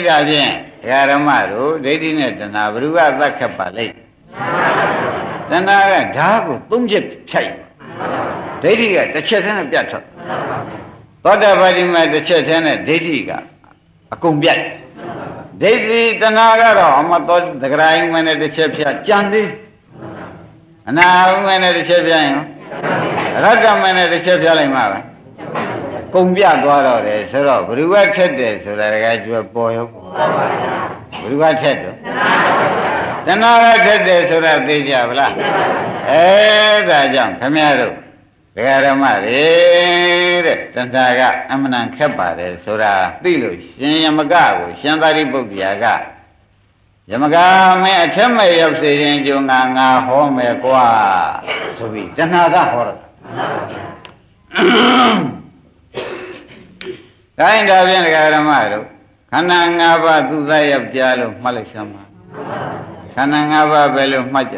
ဒါဖြင့်ဒကာရမတို့ဒိဋ္ဌိနဲ့တဏှာဘ누구ကသတ်ခတ်ပါလိမ့်တဏှာကဓာတ်ကိုသုံးချက်ဖြတ်ဒိဋ္ဌိကတစ်ချက်တည်းနဲ့ပြတ်ထွက်သောတာပတိမတစ်ချက်တည်းနဲ့ဒိဋ္ဌိကအကုန်ပြတ် ဒိဋ္ဌိတဏှာကတော့အမတော်သကရိုင်းမနဲ့တစ်ချက်ဖြတ်ကြံသေးအနာဟုမနဲ့တစ်ချက်ဖြတ်ရင်ရတ္တမနဲ့တစ်ချက်ဖြတ်လိုက်မှာပဲကုန်ပြသွားတော့တယ်ဆိုတော့ဘ누구ထက်တယ်ဆိုတာကကျွပေါ်ရောဘ누구ထက်တော့တဏှာကထက်တယ်ဆိုတာသိကြဗလားအဲဒါကြောင့်ခမရတို့ ဒကာရမတွေတဲ့တဏှာကအမှန်တန်ခက်ပါတယ်ဆိုတာသိလို့ရှင်ယမကကိုရှင်သာရိပုတ္တရာကယမကမင်းအထက်မဲ့ရောက်စေခြင်းကြုံငါငါဟောမယ်ကွာဆိုပြီးတဏှာကဟောတာတိုင်းဒါဖြင့်ဒကာရမတို့ခန္ဓာ၅ပါးသူသားယောက်ျားလို့မှတ်လိုက်စမ်းပါခန္ဓာ၅ပါးပဲလို့မှတ်ကြ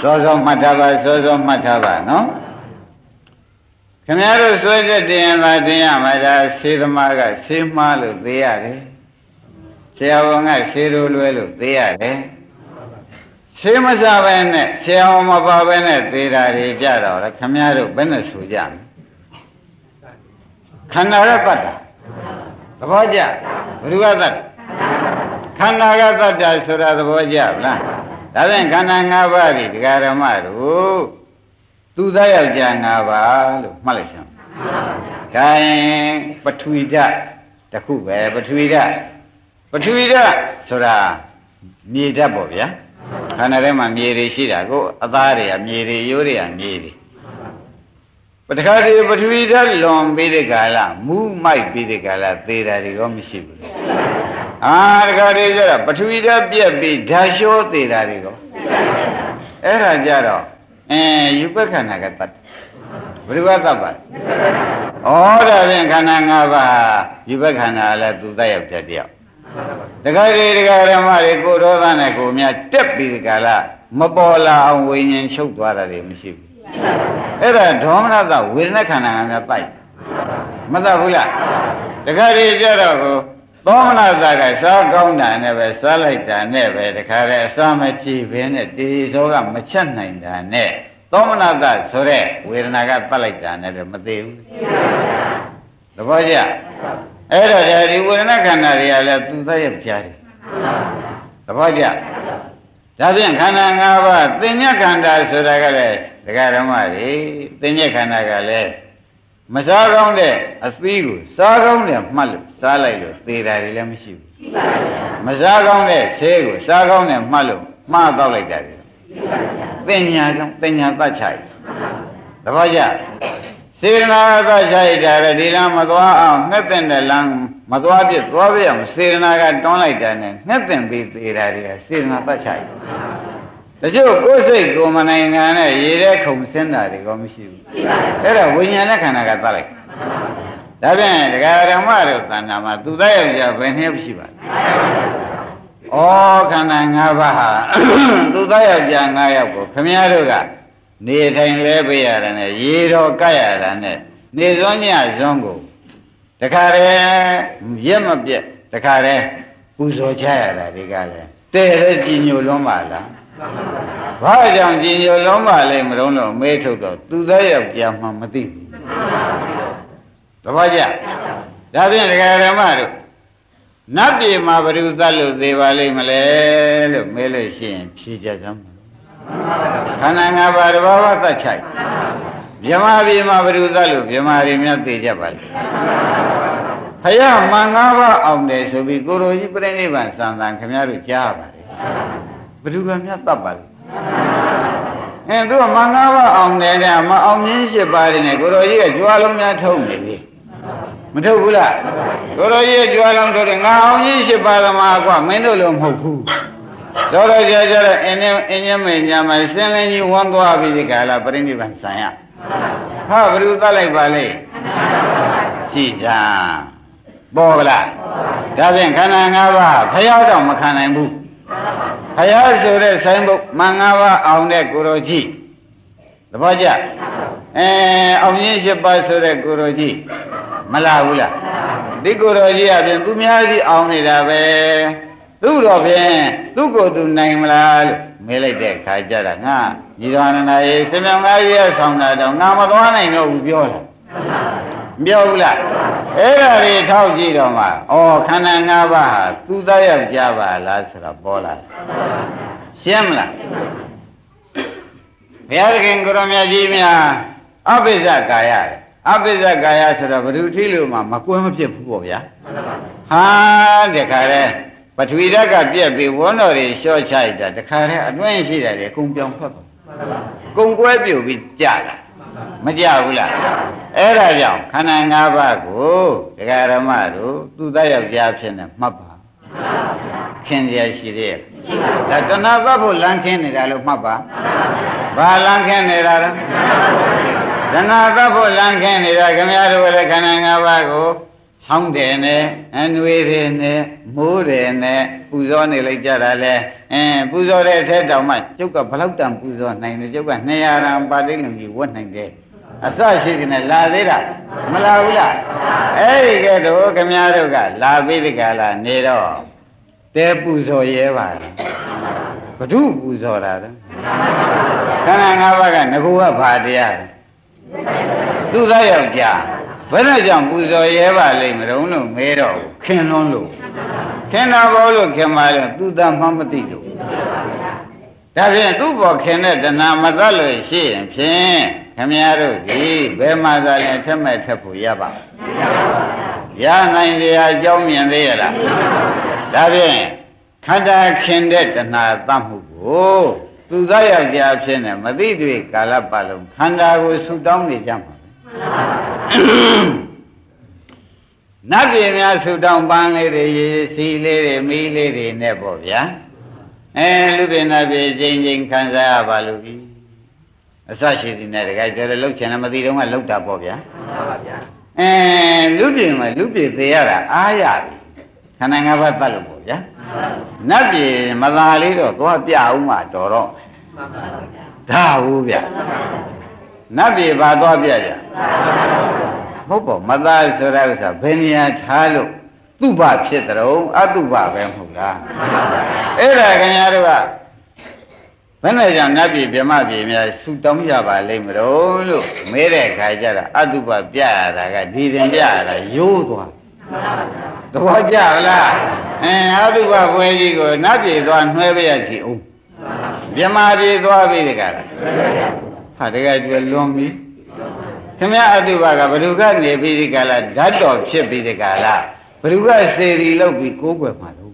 စောစောမှတ်ထားပါစောစောမှတ်ထားပါနော်ခင်ဗျားတို့ဆွဲချက်တင်ရင်သာတင်ရမှာဒါသေသမားကသေမှားလို့သိရတယ်ဆရာဝန်ကသေလိုလွဲလို့သိရတယ်သေမစားပဲနဲ့ဆရာဝန်မပါပဲနဲ့သေတာတွေကြတော့လေခင်ဗျားတို့ဘယ်နဲ့ဆိုကြမလဲခန္ဓာရတ္တသဘောကျဘ누구ကတတ်ခန္ဓာကတတ်တာဆိုတာသဘောကျဗလား ဒါဖြင့်ခန္ဓာ၅ပါးဒီဒကာရမတို့သူသားယောက်ျား၅ပါးလို့မှတ်လိုက်စမ်း။ဒါရင်ပထဝီဓာတ်တခုပဲပထဝီဓာတ်ပထဝီဓာတ်ဆိုတာမြေဓာတ်ပေါ့ဗျာ။ခန္ဓာထဲမှာမြေတွေရှိတာကိုအသားတွေကမြေတွေရိုးတွေကမြေတွေ ပထခါဒီပထဝီဓာတ်လွန်ပြီးတဲ့ကာလမူးမိုက်ပြီးတဲ့ကာလသေတာတွေတော့မရှိဘူး။အာတခါဒီကျတော့ပထဝီဓာတ်ပြက်ပြီးဓာတ်လျှောသေတာတွေတော့အဲ့ဒါကြတော့အဲယူပက္ခဏာကတတ်ဘဘယ်သူကသတ်ပါလဲဩဒါဖြင့်ခန္ဓာ၅ပါးဒီဘက်ခန္ဓာလည်းသူသက်ရောက်တဲ့တယောက်တခါတည်းတခါဓမ္မတွေကိုဒေါသနဲ့ကိုမြတ်တက်ပြီးဒီကလာမပေါ်လာအောင်ဝိညာဉ်ချုပ်သွားတာတွေမရှိဘူး အဲ့ဒါဒေါမနတဝေဒနာခန္ဓာကများပိုက်မသတ်ဘူးလားတခါတည်းကြတော့ကိုသောမနတကစားကောင်းတာနဲ့ပဲစားလိုက်တာနဲ့ပဲတခါတည်းအစာမကြည့်ဘဲနဲ့တေဇောကမချက်နိုင်တာနဲ့သောမနတဆိုတဲ့ဝေဒနာကပတ်လိုက်တာနဲ့ပဲမသေးဘူးသဘောကျအဲ့တော့ဒီဝေဒနာခန္ဓာတွေကလည်းသူသက်ရပြားတယ်သဘောကျ ဒါဖြင့်ခန္ဓာ၅ပါးသင်ညခန္ဓာဆိုတာကလည်းဒကာဓမ္မတွေသင်ညခန္ဓာကလည်းမစားကောင်းတဲ့အသီးကိုစားကောင်းတဲ့မှတ်လို့စားလိုက်လို့သေတာတွေလည်းမရှိဘူးမစားကောင်းတဲ့ဆေးကိုစားကောင်းတဲ့မှတ်လို့မှားတော့လိုက်တာတွေပညာကြောင့်ပညာတတ်ချိုက်သဘောကျ စေရနာကတတ်ချိုက်တာလေဒီလမ်းမသွားအောင်ငှက်တဲ့တဲ့လမ်းမသွားပြစ်သွားပြအောင်စေရနာကတွန်းလိုက်တာနဲ့ငှက်တဲ့ပြီးသေးတာတွေကစေရနာတတ်ချိုက်တချို့ကိုယ်စိတ်ကိုမနိုင်ငံနဲ့ရေထဲခုန်ဆင်းတာတွေကမရှိဘူးအဲ့ဒါဝိညာဉ်နဲ့ခန္ဓာကတတ်လိုက်ဒါဖြင့်ဒကာဓမ္မတို့သဏ္ဍာန်မှာသူသားယောက်ျားဘယ်နှယောက်ရှိပါလဲဩခန္ဓာ၅ပါးဟာသူသားယောက်ျား၅ယောက်ကိုခမည်းတော်က နေထိုင်လဲပေးရတာနဲ့ရေတော်ကပ်ရတာနဲ့နေစွမ်းညစွမ်းကိုတခါတည်းရက်မပြက်တခါတည်းပူဇော်ချရတာဒီကလည်းတဲ့တဲ့ကြည်ညိုလွန်းပါလားဘာကြောင့်ကြည်ညိုလွန်းပါလဲမလုံးတော့မဲထုတ်တော့သူသားယောက်ျားမှမသိဘူးသဘောကျဒါဖြင့်ဒကာဓမ္မတို့နတ်ပြည်မှာဘ ᱹ သတ်လို့သေးပါလိမ့်မလဲလို့မေးလို့ရှိရင်ဖြေကြစမ်း ခန္ဓာ၅ပါးတဘာဝသတ်ချိုက်မြမပြည်မှာဘ ᱹ သတ်လို့မြမတွေများသိကြပါလိမ့်ဖယားမင်္ဂပါအောင်တယ်ဆိုပြီးကိုရိုကြီးပြိဋိဘံစံတန်ခင်ဗျားတို့ကြားပါလေဘ ᱹ ကများတတ်ပါလိမ့်အဲသူကမင်္ဂပါအောင်တယ်တဲ့မအောင်မြင်ရှိပါတယ်နဲ့ကိုရိုကြီးကကြွားလုံးများထုံနေပြီမထုတ်ဘူးလားကိုရိုကြီးကြွားလုံးထုတ်တယ်ငါအောင်ကြီးရှိပါသမားကွာမင်းတို့လိုမဟုတ်ဘူး တော်တော်ကြာကြာတော့အင်းနဲ့အင်းညမေညာမစင်းလင်းကြီးဝမ်းသွားပြီဒီကလာပြိဋိဘံဆံရဟာဘယ်လိုသတ်လိုက်ပါလဲကြည့်ကြပေါ်ကလားဒါဖြင့်ခန္ဓာ၅ပါးဖျောက်တော့မခံနိုင်ဘူးဖျောက်ဆိုတဲ့ဆိုင်ဘုတ်မင်္ဂပါအောင်တဲ့ကိုရိုကြီးသဘောကျအဲအောင်ရင်း၈ပါးဆိုတဲ့ကိုရိုကြီးမလာဘူးလားဒီကိုရိုကြီးအပြင်သူများကြီးအောင်နေတာပဲ သူ့တော့ဖြင့်သူ့ကိုယ်သူနိုင်မလားလို့မေးလိုက်တဲ့ခါကျတော့ငါညီတော်နန္ဒာရေစမြောင်သားကြီးရဆောင်တာတော့ငါမသွားနိုင်တော့ဘူးပြောတာပြောဘူးလားအဲ့ဒါတွေထောက်ကြည့်တော့မှဩခန္ဓာ၅ပါးဟာသူသားယောက်ျားပါလားဆိုတော့ပေါ်လာရှင်းမလားဘုရားသခင်ကိုရမကြီးများအပိစ္ဆကာယအပိစ္ဆကာယဆိုတော့ဘ ᱹ ထီလို့မှမကွဲမဖြစ်ဘူးပေါ့ဗျာဟာတခါလဲ ပထဝီဓာတ်ကပြက်ပြီးဝန်းတော်တွေလျှော့ချလိုက်တာတခါလဲအတွင်းရှိတယ်အကုန်ပြောင်းထွက်သွားကုံကွဲပြုတ်ပြီးကြလာမကြဘူးလားအဲ့ဒါကြောင့်ခန္ဓာ၅ပါးကိုဒကာရမတို့သူသားယောက်ျားဖြစ်နေမှတ်ပါခင်ရရှိသေးရဲ့ဒါတဏှာသတ်ဖို့လမ်းခင်းနေတာလို့မှတ်ပါဘာလမ်းခင်းနေတာလဲတဏှာသတ်ဖို့လမ်းခင်းနေတာခင်ဗျားတို့လည်းခန္ဓာ၅ပါးကို ဆောင်းတယ်နဲ့အနွေတယ်နဲ့မိုးတယ်နဲ့ပူဇော်နေလိုက်ကြတာလဲအဲပူဇော်တဲ့အထက်တောင်မှကျုပ်ကဘလောက်တန်ပူဇော်နိုင်တယ်ကျုပ်က200ရန်ပါတိလုံကြီးဝတ်နိုင်တယ်အစရှိတယ်နဲ့လာသေးတာမလာဘူးလားအဲ့ဒီကဲတော့ခမည်းတော်ကလာပြီးဒီကလာနေတော့တဲပူဇော်ရဲပါလားဘု து ပူဇော်တာလဲခန္ဓာ၅ပါးကငကူကဘာတရားလဲသူသားယောက်ျား ဘယ်နဲ့ကြောင့်ပူဇော်ရဲပါလိမ့်မလို့လို့မဲတော့ခင်လွန်းလို့ခင်တော်ဘောလို့ခင်ပါလို့သူသားမှမသိလို့ဒါဖြင့်သူ့ဘောခင်တဲ့တဏှာမသတ်လို့ရှိရင်ဖြင့်ခမည်းတော်ဒီဘယ်မှာသာလဲထက်မဲ့ထက်ဖို့ရပါရနိုင်ကြအကြောင်းမြင်သေးရလားဒါဖြင့်ခန္ဓာခင်တဲ့တဏှာသတ်မှုကိုသူသားယောက်ျားဖြစ်နေမသိတွေ့ကာလပတ်လုံးခန္ဓာကိုဆူတောင်းနေကြမှာ နတ်ပြည်များဆူတောင်းပန်းလေးတွေရေစီလေးတွေမီးလေးတွေနဲ့ပေါ့ဗျာအဲလူပြည်နတ်ပြည်ချင်းချင်းခံစားရပါလို့ဤအစရှိသည်နဲ့တကယ်ကျတော့လှုပ်ချင်လည်းမသိတော့မှလှုပ်တာပေါ့ဗျာမှန်ပါဗျာအဲလူပြေမှာလူပြေသေးရတာအားရပြီခန္ဓာငါးပါးတတ်လို့ပေါ့ဗျာနတ်ပြေမသာလေးတော့သွားပြအောင်မှတော်တော့မှန်ပါဗျာဒါဟုတ်ဗျန တ်ပြေပါသွားပြကြဟုတ်ပေါ့မသားဆိုတဲ့ဥစ္စာဘယ်နေရာထားလို့သူ့ဘဖြစ်တဲ့ုံအတုဘပဲမဟုတ်လားအဲ့ဒါခင်ဗျားတို့ကဘယ်နဲ့ကြောင့်နတ်ပြည်ဗြဟ္မပြည်များဆူတောင်းကြပါလိမ့်မလို့လို့မဲတဲ့ခါကျတော့အတုပပြရတာကဒီရင်ပြရတာရိုးသွားသဘောကျလားအဲအတုပပွဲကြီးကိုနတ်ပြည်သွားနှွဲပြရကြည့်အောင်ဗြဟ္မပြည်သွားပြီတကလား ဟာတကယ်ကျွလွန်ပြီခင်ဗျာအတုပကဘ누구ကနေပြီးဒီကလာဓာတ်တော်ဖြစ်ပြီးဒီကလာဘ누구ကစေရီလောက်ပြီးကိုးကွယ်မှာလို့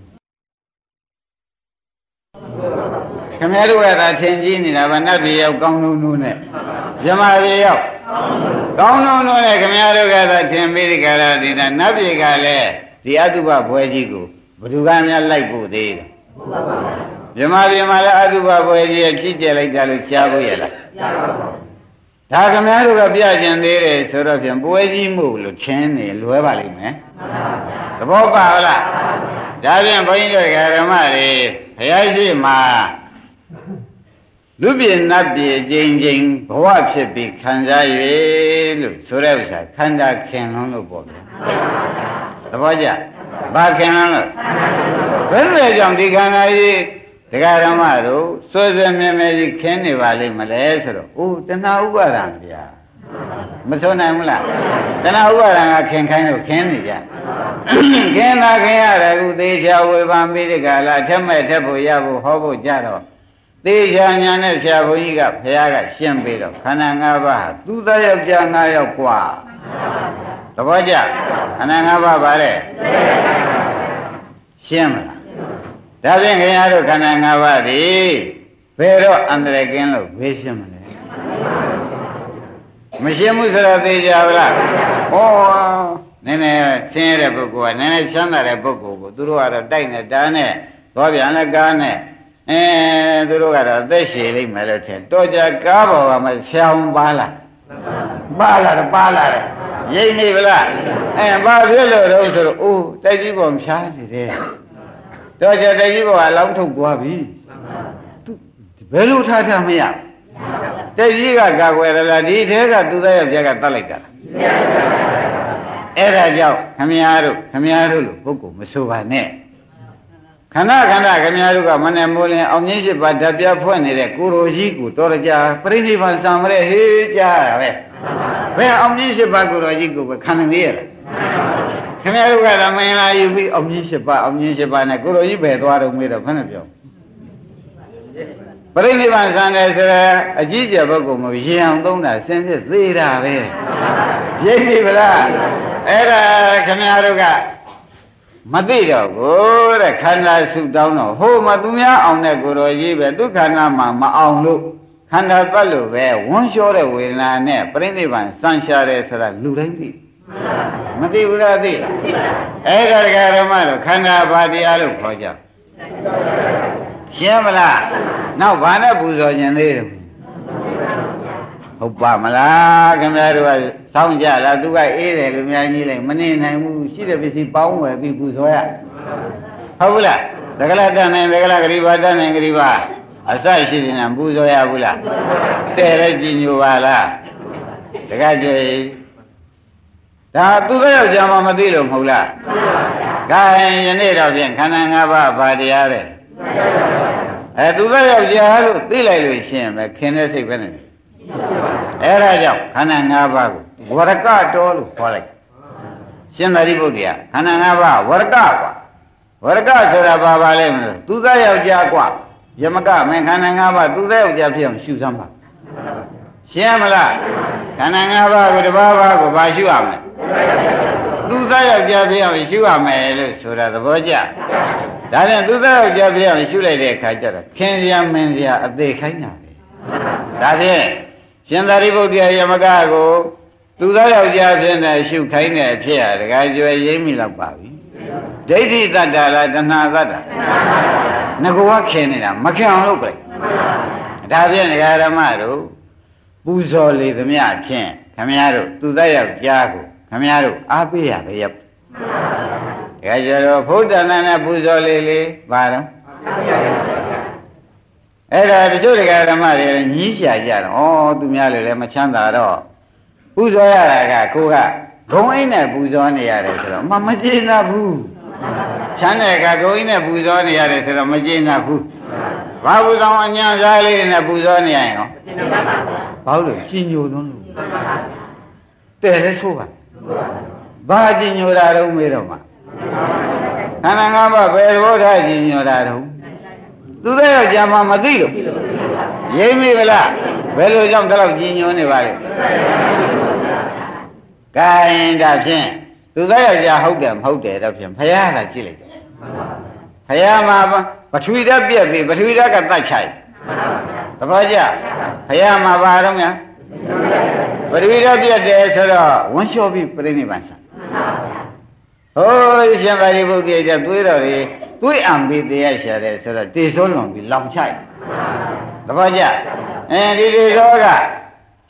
ခင်ဗျားတို့ကသာထင်ကြီးနေတာဗနတ်ပြည်ရောက်ကောင်းလုံးလုံးနဲ့မြမပြည်ရောက်ကောင်းလုံးလုံးနဲ့ခင်ဗျားတို့ကသာထင်ပြီးဒီကရာဒီနတ်ပြည်ကလည်းဒီအတုပဘွဲကြီးကိုဘ누구ကများလိုက်ဖို့သေးတယ် မြမပြည်မှာလည်းအတုပဘွဲကြီးရဲ့ဖြစ်ကြလိုက်တာလို့ကြားဖို့ရလားကြားပါဘူးဒါခမည်းတော်ကပြကျင်သေးတယ်ဆိုတော့ဖြင့်ပွဲကြီးမှုလို့ချင်းနေလွဲပါလိမ့်မယ်သဘောပါလားဒါဖြင့်ဘုန်းကြီးတို့ဓမ္မတွေဘုရားရှိမှာလူပြည်နတ်ပြည်ကျင်းကျင်းဘဝဖြစ်ပြီးခံစား၍လို့ဆိုတဲ့ဥစ္စာခန္ဓာခင်လုံးလို့ပေါ့ဗျာသဘောကျဘာခင်လုံးလို့ဘယ်လိုကြောင့်ဒီခန္ဓာကြီး တရားဓမ္မတို့စွဲစွဲမြဲမြဲကြီးခင်းနေပါလိမ့်မလဲဆိုတော့အိုးတဏှာဥပါဒံဗျာမဆိုနိုင်ဘူးလားတဏှာဥပါဒံကခင်ခိုင်းလို့ခင်းနေကြခင်းတာခင်းရတယ်ခုသေးချာဝေဖန်ပြီးဒီကလာထက်မဲ့ထက်ဖို့ရဖို့ဟောဖို့ကြတော့သေးချာညာနဲ့ဆရာဘုန်းကြီးကဘုရားကရှင်းပြီးတော့ခန္ဓာ၅ပါးဟာသူသားယောက်ျား၅ယောက်กว่าသဘောကျခန္ဓာ၅ပါးပါလေရှင်းမလား ဒါဖြင့်ခင်ဗျားတို့ခန္ဓာ၅ပါးဒီဘယ်တော့အန္တရာယ်ကင်းလို့ဘေးရှင်းမလဲမရှင်းဘူးဆိုတော့သိကြပါလားဟောနည်းနည်းဆင်းရဲတဲ့ပုဂ္ဂိုလ်ကနည်းနည်းချမ်းသာတဲ့ပုဂ္ဂိုလ်ကိုသူတို့ကတော့တိုက်နေတာနဲ့သွားပြန်လည်းကားနဲ့အဲသူတို့ကတော့အသက်ရှည်လိမ့်မယ်လို့ထင်တော့ကြကားပေါ်ကမရှောင်ပါလားပါလာတယ်ပါလာတယ်ရိပ်နေဗလားအဲဘာဖြစ်လို့တော့ဆိုတော့အိုးတိုက်ကြီးပေါ်ဖြားနေတယ် တော့ကြတိုက်ကြီးပေါ်ကလောင်းထုတ်သွားပြီသူဘယ်လိုထားထားမရတိုက်ကြီးကကာကွယ်ရလားဒီထဲကသူသားရဲ့ပြက်ကတတ်လိုက်တာအဲ့ဒါကြောင့်ခမည်းတော်ခမည်းတော်လို့ပုဂ္ဂိုလ်မဆိုပါနဲ့ခန္ဓာခန္ဓာခမည်းတော်ကမနဲ့မိုးလင်းအောင်မြင့်ရှိပါဓာတ်ပြဖွင့်နေတဲ့ကိုရိုကြီးကိုတော်ကြပြိဋိဘံစံမရဲဟေးကြားရပဲဘယ်အောင်မြင့်ရှိပါကိုရိုကြီးကိုပဲခံနေရလား ခင်ဗျားတို့ကလည်းမင်္ဂလာယူပြီးအောင်မြင့်ရှိပါအောင်မြင့်ရှိပါနဲ့ကိုရိုကြီးပဲသွားတော့မေးတော့ဘယ်နဲ့ပြောပရိနိဗ္ဗာန်ဆန်တယ်ဆိုတော့အကြည့်ကျပုဂ္ဂိုလ်မျိုးရင်အောင်သုံးတာစင်စစ်သေးတာပဲရိပ်ပြီဗလားအဲ့ဒါခင်ဗျားတို့ကမသိတော့ဘူးတဲ့ခန္ဓာဆုတောင်းတော့ဟိုမသူများအောင်တဲ့ကိုရောကြီးပဲဒုက္ခနာမှာမအောင်လို့ခန္ဓာပတ်လို့ပဲဝန်းလျှောတဲ့ဝေဒနာနဲ့ပြိဋိဘံစံရှာတယ်ဆိုတာလူတိုင်းသိ မသိဘူးလားသိလားအဲ့ဒါဒကာရမတို့ခန္ဓာဘာတရားလို့ခေါ်ကြရှင်းမလားနောက်ဘာနဲ့ပူဇော်ခြင်းသေးတယ်ဟုတ်ပါမလားခင်ဗျားတို့ကစောင်းကြလားသူကအေးတယ်လူများကြီးလိုက်မနေနိုင်ဘူးရှိတဲ့ပစ္စည်းပေါင်းဝယ်ပြီးပူဇော်ရဟုတ်ဘူးလားတက္ကလာတန်နိုင်တက္ကလာဂရိဘာတန်နိုင်ဂရိဘာအစရှိနေတာပူဇော်ရဘူးလားတဲ့လည်းကြည်ညိုပါလားတကကြွေ ဒါသူကယောက်ျားမှမသိလို့မဟုတ်လားဒါယနေ့တော့ဖြင့်ခန္ဓာ၅ပါးဗာတရားတဲ့အဲသူကယောက်ျားလို့သိလိုက်လို့ရှိရင်ပဲခင်တဲ့စိတ်ပဲနဲ့အဲ့ဒါကြောင့်ခန္ဓာ၅ပါးကိုဝရကတော်လို့ခေါ်လိုက်ရှင်သာရိပုတ္တရာခန္ဓာ၅ပါးဝရကကွာဝရကဆိုတာဘာပါလဲမလို့သူသားယောက်ျားကွာယမကမင်းခန္ဓာ၅ပါးသူသားယောက်ျားဖြစ်အောင်ရှုစမ်းပါ ရှင်းမလားခန္ဓာ၅ပါးကိုတပါးပါးကိုဘာရှုရမလဲသူသားယောက်ျားဖြစ်အောင်ရှုရမယ်လို့ဆိုတာသဘောကျဒါနဲ့သူသားယောက်ျားဖြစ်အောင်ရှုလိုက်တဲ့အခါကျတော့ခင်ဗျာမင်းဗျာအသေးခိုင်းတာပဲဒါဖြင့်ရှင်သာရိပုတ္တရာယမကကိုသူသားယောက်ျားဖြစ်နေရှုခိုင်းတဲ့အဖြစ်ဟာတခါကျွယ်ရိမ့်မိတော့ပါပြီဒိဋ္ဌိတတ္တလားတဏှာတတ္တငကောခင်နေတာမခင်အောင်လုပ်ပဲဒါဖြင့်ဒကာရမတို့ ပူဇော်လေသမျှဖြင့်ခမည်းတော်သူသားယောက်ျားကိုခမည်းတော်အားပေးရပဲရပ်ဒါကြတော့ဘုဒ္ဓနာနဲ့ပူဇော်လေလေပါတော့အဲ့ဒါတချို့တရားဓမ္မတွေညည်းရှာကြတော့ဩသူများလည်းလည်းမချမ်းသာတော့ပူဇော်ရတာကကိုကဂုံအိမ်နဲ့ပူဇော်နေရတယ်ဆိုတော့မမကျေနပ်ဘူးချမ်းတဲ့ကဂုံအိမ်နဲ့ပူဇော်နေရတယ်ဆိုတော့မကျေနပ်ဘူး ဘာပူဇော်အညာစားလေးနဲ့ပူဇော်နေရရင်ရောဘာလို့ကြီးညိုလွန်းလို့တဲ့လဲဆိုပါဘာကြီးညိုတာတော့မေးတော့မှာခန္ဓာငါးပါးဘယ်ဘောထားကြီးညိုတာတော့သူတဲ့ယောက်ျားမှမသိလို့ရိမ့်မိဗလားဘယ်လိုကြောင့်ဒီလောက်ကြီးညိုနေပါလဲကဲဒါဖြင့်သူသားယောက်ျားဟုတ်တယ်မဟုတ်တယ်တော့ဖြင့်ဖယားလာကြည့်လိုက်တယ် ဖယားမှာပထဝီဓာတ်ပြက်ပြီပထဝီဓာတ်ကတတ်ချိုက်တပည့်ကြဖယားမှာပါတော့များပထဝီဓာတ်ပြက်တယ်ဆိုတော့ဝန်းလျှော်ပြီးပြိဋိဘံဆံဟိုးရှင်သာရိပုတ္တရာကျသွေးတော်တွေသွေးအံပြီးတရားရှာတယ်ဆိုတော့တေဆုံးလွန်ပြီးလောင်ချိုက်တပည့်ကြအဲဒီတေသောက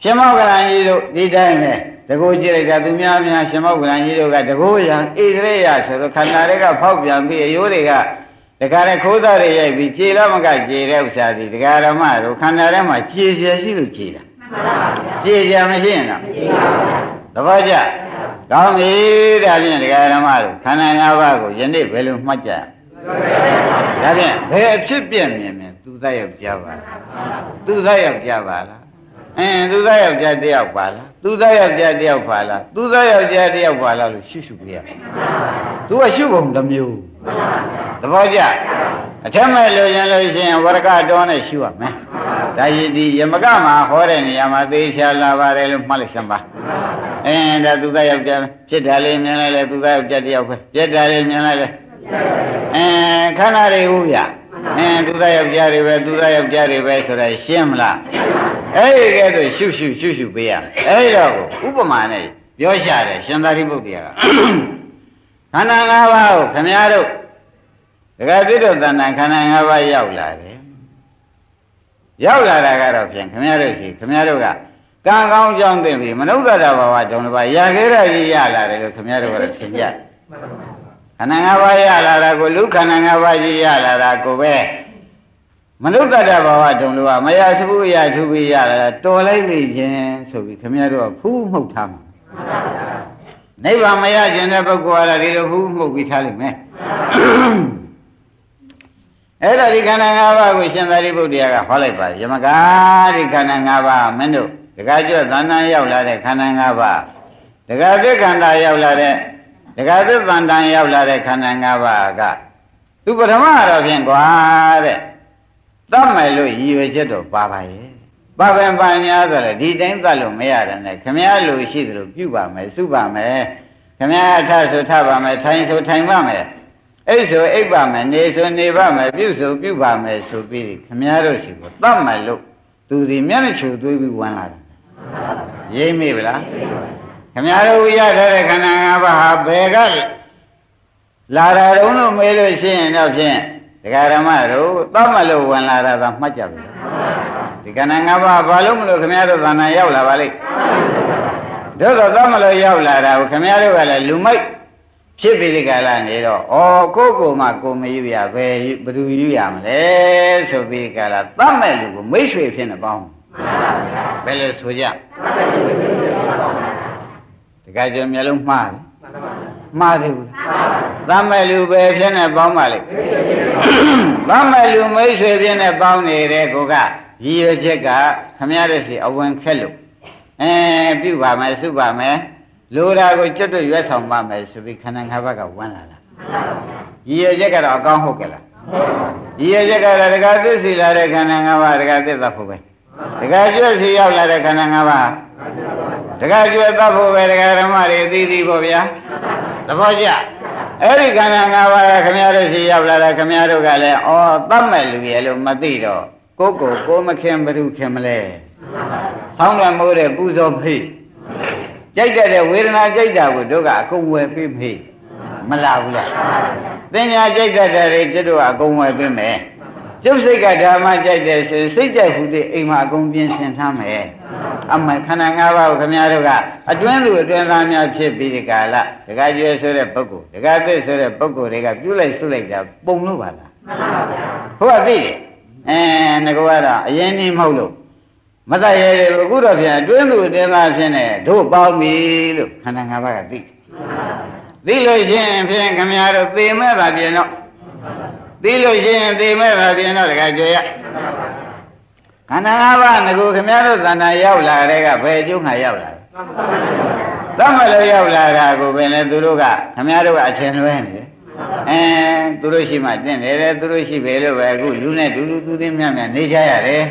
ရှင်မောကလန်ကြီးတို့ဒီတိုင်းပဲတကူကြည့်လိုက်တာသူများများရှင်မောကလန်ကြီးတို့ကတကူရံဣဒရေယဆိုတော့ခန္ဓာတွေကဖောက်ပြန်ပြီးအယိုးတွေက တခါလေခိုးသားတွေရိုက်ပြီးခြေတော့မကခြေတဲ့ဥစ္စာဒီဒကာရမတို့ခန္ဓာထဲမှာခြေရရှိလို့ခြေတာခြေရမရှိရင်တော့သဘောကျကောင်းပြီဒါဖြင့်ဒကာရမတို့ခန္ဓာ၅ပါးကိုယနေ့ဘယ်လိုမှတ်ကြဒါဖြင့်ဘယ်အဖြစ်ပြက်မြင်မြင်သူသားယောက်ျားပါလားသူသားယောက်ျားပါလားအင်းသူသားယောက်ျားတယောက်ပါလားသူသားယောက်ျားတယောက်ပါလားသူသားယောက်ျားတယောက်ပါလားလို့ရှုရှုပြရသူကရှုကုန်တစ်မျိုး သဘောကျအထက်မဲ့လိုချင်လို့ရှိရင်ဝရကတော်နဲ့ရှုရမယ်ဒါရည်ဒီယမကမှာဟောတဲ့နေရာမှာသေချာလာပါတယ်လို့မှတ်လိုက်စမ်းပါအင်းဒါသူသားယောက်ျားဖြစ်တာလေးမြင်လိုက်လေသူသားယောက်ျားတယောက်ပဲပြက်တာလေးမြင်လိုက်လေအင်းခန္ဓာတွေဟုတ်ရအင်းသူသားယောက်ျားတွေပဲသူသားယောက်ျားတွေပဲဆိုတာရှင်းမလားအဲ့ဒီကဲတော့ရှုရှုရှုရှုပေးရမယ်အဲ့တော့ဥပမာနဲ့ပြောရှာတယ်ရှင်သာရိပုတ္တရာကခန္ဓာ၅ပါးကိုခမည်းတော် ဒကာသစ္စာတဏ္ဍခန္ဓာ၅ပါးရောက်လာတယ်ရောက်လာတာကတော့ဖြင့်ခမည်းတော်ရှိခမည်းတော်ကကံကောင်းကြောင်းသိပြီမနုဿတဘာဝကြောင့်တစ်ပါးရခဲ့ရကြီးရလာတယ်လို့ခမည်းတော်ကတော့သင်ကြခန္ဓာ၅ပါးရလာတာကိုလူခန္ဓာ၅ပါးကြီးရလာတာကိုပဲမနုဿတဘာဝတုံလို့ကမရသဘူးရသူပြီးရလာတာတော်လိုက်လိမ့်ခြင်းဆိုပြီးခမည်းတော်ကဖူးမှုတ်ထားမှာနိဗ္ဗာန်မရခြင်းတဲ့ပုဂ္ဂိုလ်ကလည်းဒီလိုဖူးမှုတ်ပြီးထားလိမ့်မယ် အဲ့ဒါဒီခန္ဓာ၅ပါးကိုရှင်သာရိပုတ္တရာကဟောလိုက်ပါတယ်ယမကဒီခန္ဓာ၅ပါးမင်းတို့ဒကာကျွတ်သဏ္ဍာန်ရောက်လာတဲ့ခန္ဓာ၅ပါးဒကာသစ္ခန္ဓာရောက်လာတဲ့ဒကာသစ္သန္တန်ရောက်လာတဲ့ခန္ဓာ၅ပါးကသူပထမတော့ဖြင့်ကွာတဲ့တတ်မယ်လို့ရည်ရွယ်ချက်တော့ပါပါရဲ့ပပင်ပညာဆိုလေဒီတိုင်းသတ်လို့မရတဲ့နဲ့ခမည်းလူရှိသလိုပြုပါမယ်စုပါမယ်ခမည်းအထဆိုထပါမယ်ထိုင်ဆိုထိုင်ပါမယ် အိတ်ဆိုအိတ်ပါမယ်နေဆိုနေပါမယ်ပြုဆိုပြုပါမယ်ဆိုပြီးခမည်းတော်ရှိကိုတတ်မယ်လို့သူဒီမျက်နှာချူသွေးပြီးဝင်လာတယ်ရိမ့်မိဗလားခမည်းတော်ရထားတဲ့ခန္ဓာ၅ပါးဟာဘယ်ကလာတာတုံးလို့မေးလို့ရှိရင်တော့ဖြင့်ဒကာရမတို့တတ်မလို့ဝင်လာတာသာမှတ်ကြပြီဒီခန္ဓာ၅ပါးဘာလို့မလို့ခမည်းတော်သဏ္ဍာန်ရောက်လာပါလိမ့်တို့တော့တတ်မလို့ရောက်လာတာကိုခမည်းတော်ကလည်းလူမိုက် ဖြစ်ပြီးဒီကလာနေတော့ဩကိုကိုမှကိုမယူရဘယ်ဘယ်သူယူရမလဲဆိုပြီးကလာတတ်မဲ့လူကိုမိတ်ဆွေဖြစ်နေပေါင်းဘယ်လိုဆိုကြတကယ်ကြမျိုးလုံးမှားတယ်မှားတယ်ဘူးတတ်မဲ့လူပဲဖြစ်နေပေါင်းပါလေတတ်မဲ့လူမိတ်ဆွေဖြစ်နေပေါင်းနေတဲ့ကိုကရည်ရွယ်ချက်ကခမရတဲ့စီအဝင်ခက်လို့အဲပြုပါမယ်စုပါမယ် လိုတာကိုကျွတ်တွရွက်ဆောင်ပါမယ်ဆိုပြီးခန္ဓာ၅ပါးကဝမ်းလာတာရည်ရချက်ကတော့အကောင်းဟုတ်ကဲ့လားရည်ရချက်ကတော့ဒကာသစ္စီလာတဲ့ခန္ဓာ၅ပါးဒကာသစ္စာဖို့ပဲဒကာကျွတ်စီရောက်လာတဲ့ခန္ဓာ၅ပါးဒကာကျွတ်သတ်ဖို့ပဲဒကာဓမ္မတွေသိသိဖို့ဗျာသဘောကျအဲ့ဒီခန္ဓာ၅ပါးကခမရတို့စီရောက်လာတဲ့ခမရတို့ကလည်းဩသတ်မဲ့လူရဲ့လို့မသိတော့ကိုကိုကိုမခင်ဘ누구ခင်မလဲဆောင်းလွန်မိုးတဲ့ပူဇော်ဖိ ကြိုက်တဲ့ဝေဒနာကြိုက်တာကိုတို့ကအကုန်ဝယ်ပေးမေးမလာဘူးလားသင်ညာကြိုက်တဲ့တွေတို့ကအကုန်ဝယ်ပေးမယ်ကျုပ်စိတ်ကဓမ္မကြိုက်တယ်ဆိုစိတ်ကြိုက်ဟူတဲ့အိမ်မှာအကုန်ပြင်ဆင်ထားမယ်အမှန်ခန္ဓာ၅ပါးကိုခင်ဗျားတို့ကအတွင်းသူအတွင်းသားများဖြစ်ပြီးဒီကာလဒကာကျွဲဆိုတဲ့ပုဂ္ဂိုလ်ဒကာသစ်ဆိုတဲ့ပုဂ္ဂိုလ်တွေကပြုလိုက်ဆုလိုက်တာပုံလို့ပါလားမှန်ပါဗျာဟုတ်ကသိတယ်အဲငါကတော့အရင်နေမဟုတ်လို့ မတတ်ရဲတယ်အခုတော့ပြန်အတွင်းသူအတွင်းသားဖြစ်နေတို့ပေါင်းပြီလို့ခန္ဓာ၅ပါးကသိသိလို့ချင်းဖြင့်ခင်ဗျားတို့သေမဲ့တာပြင်တော့သိလို့ချင်းသေမဲ့တာပြင်တော့ဒကာကျွဲရခန္ဓာ၅ပါးငကိုခင်ဗျားတို့သဏ္ဍာန်ရောက်လာတဲ့ကဘယ်အကျိုးငါရောက်လာသမ္မလို့ရောက်လာတာကိုပဲလေသူတို့ကခင်ဗျားတို့ကအထင်လွဲနေတယ်အဲသူတို့ရှိမှတင့်တယ်သူတို့ရှိပဲလို့ပဲအခုလူနဲ့ဒူဒူသူသိမြတ်မြတ်နေကြရတယ်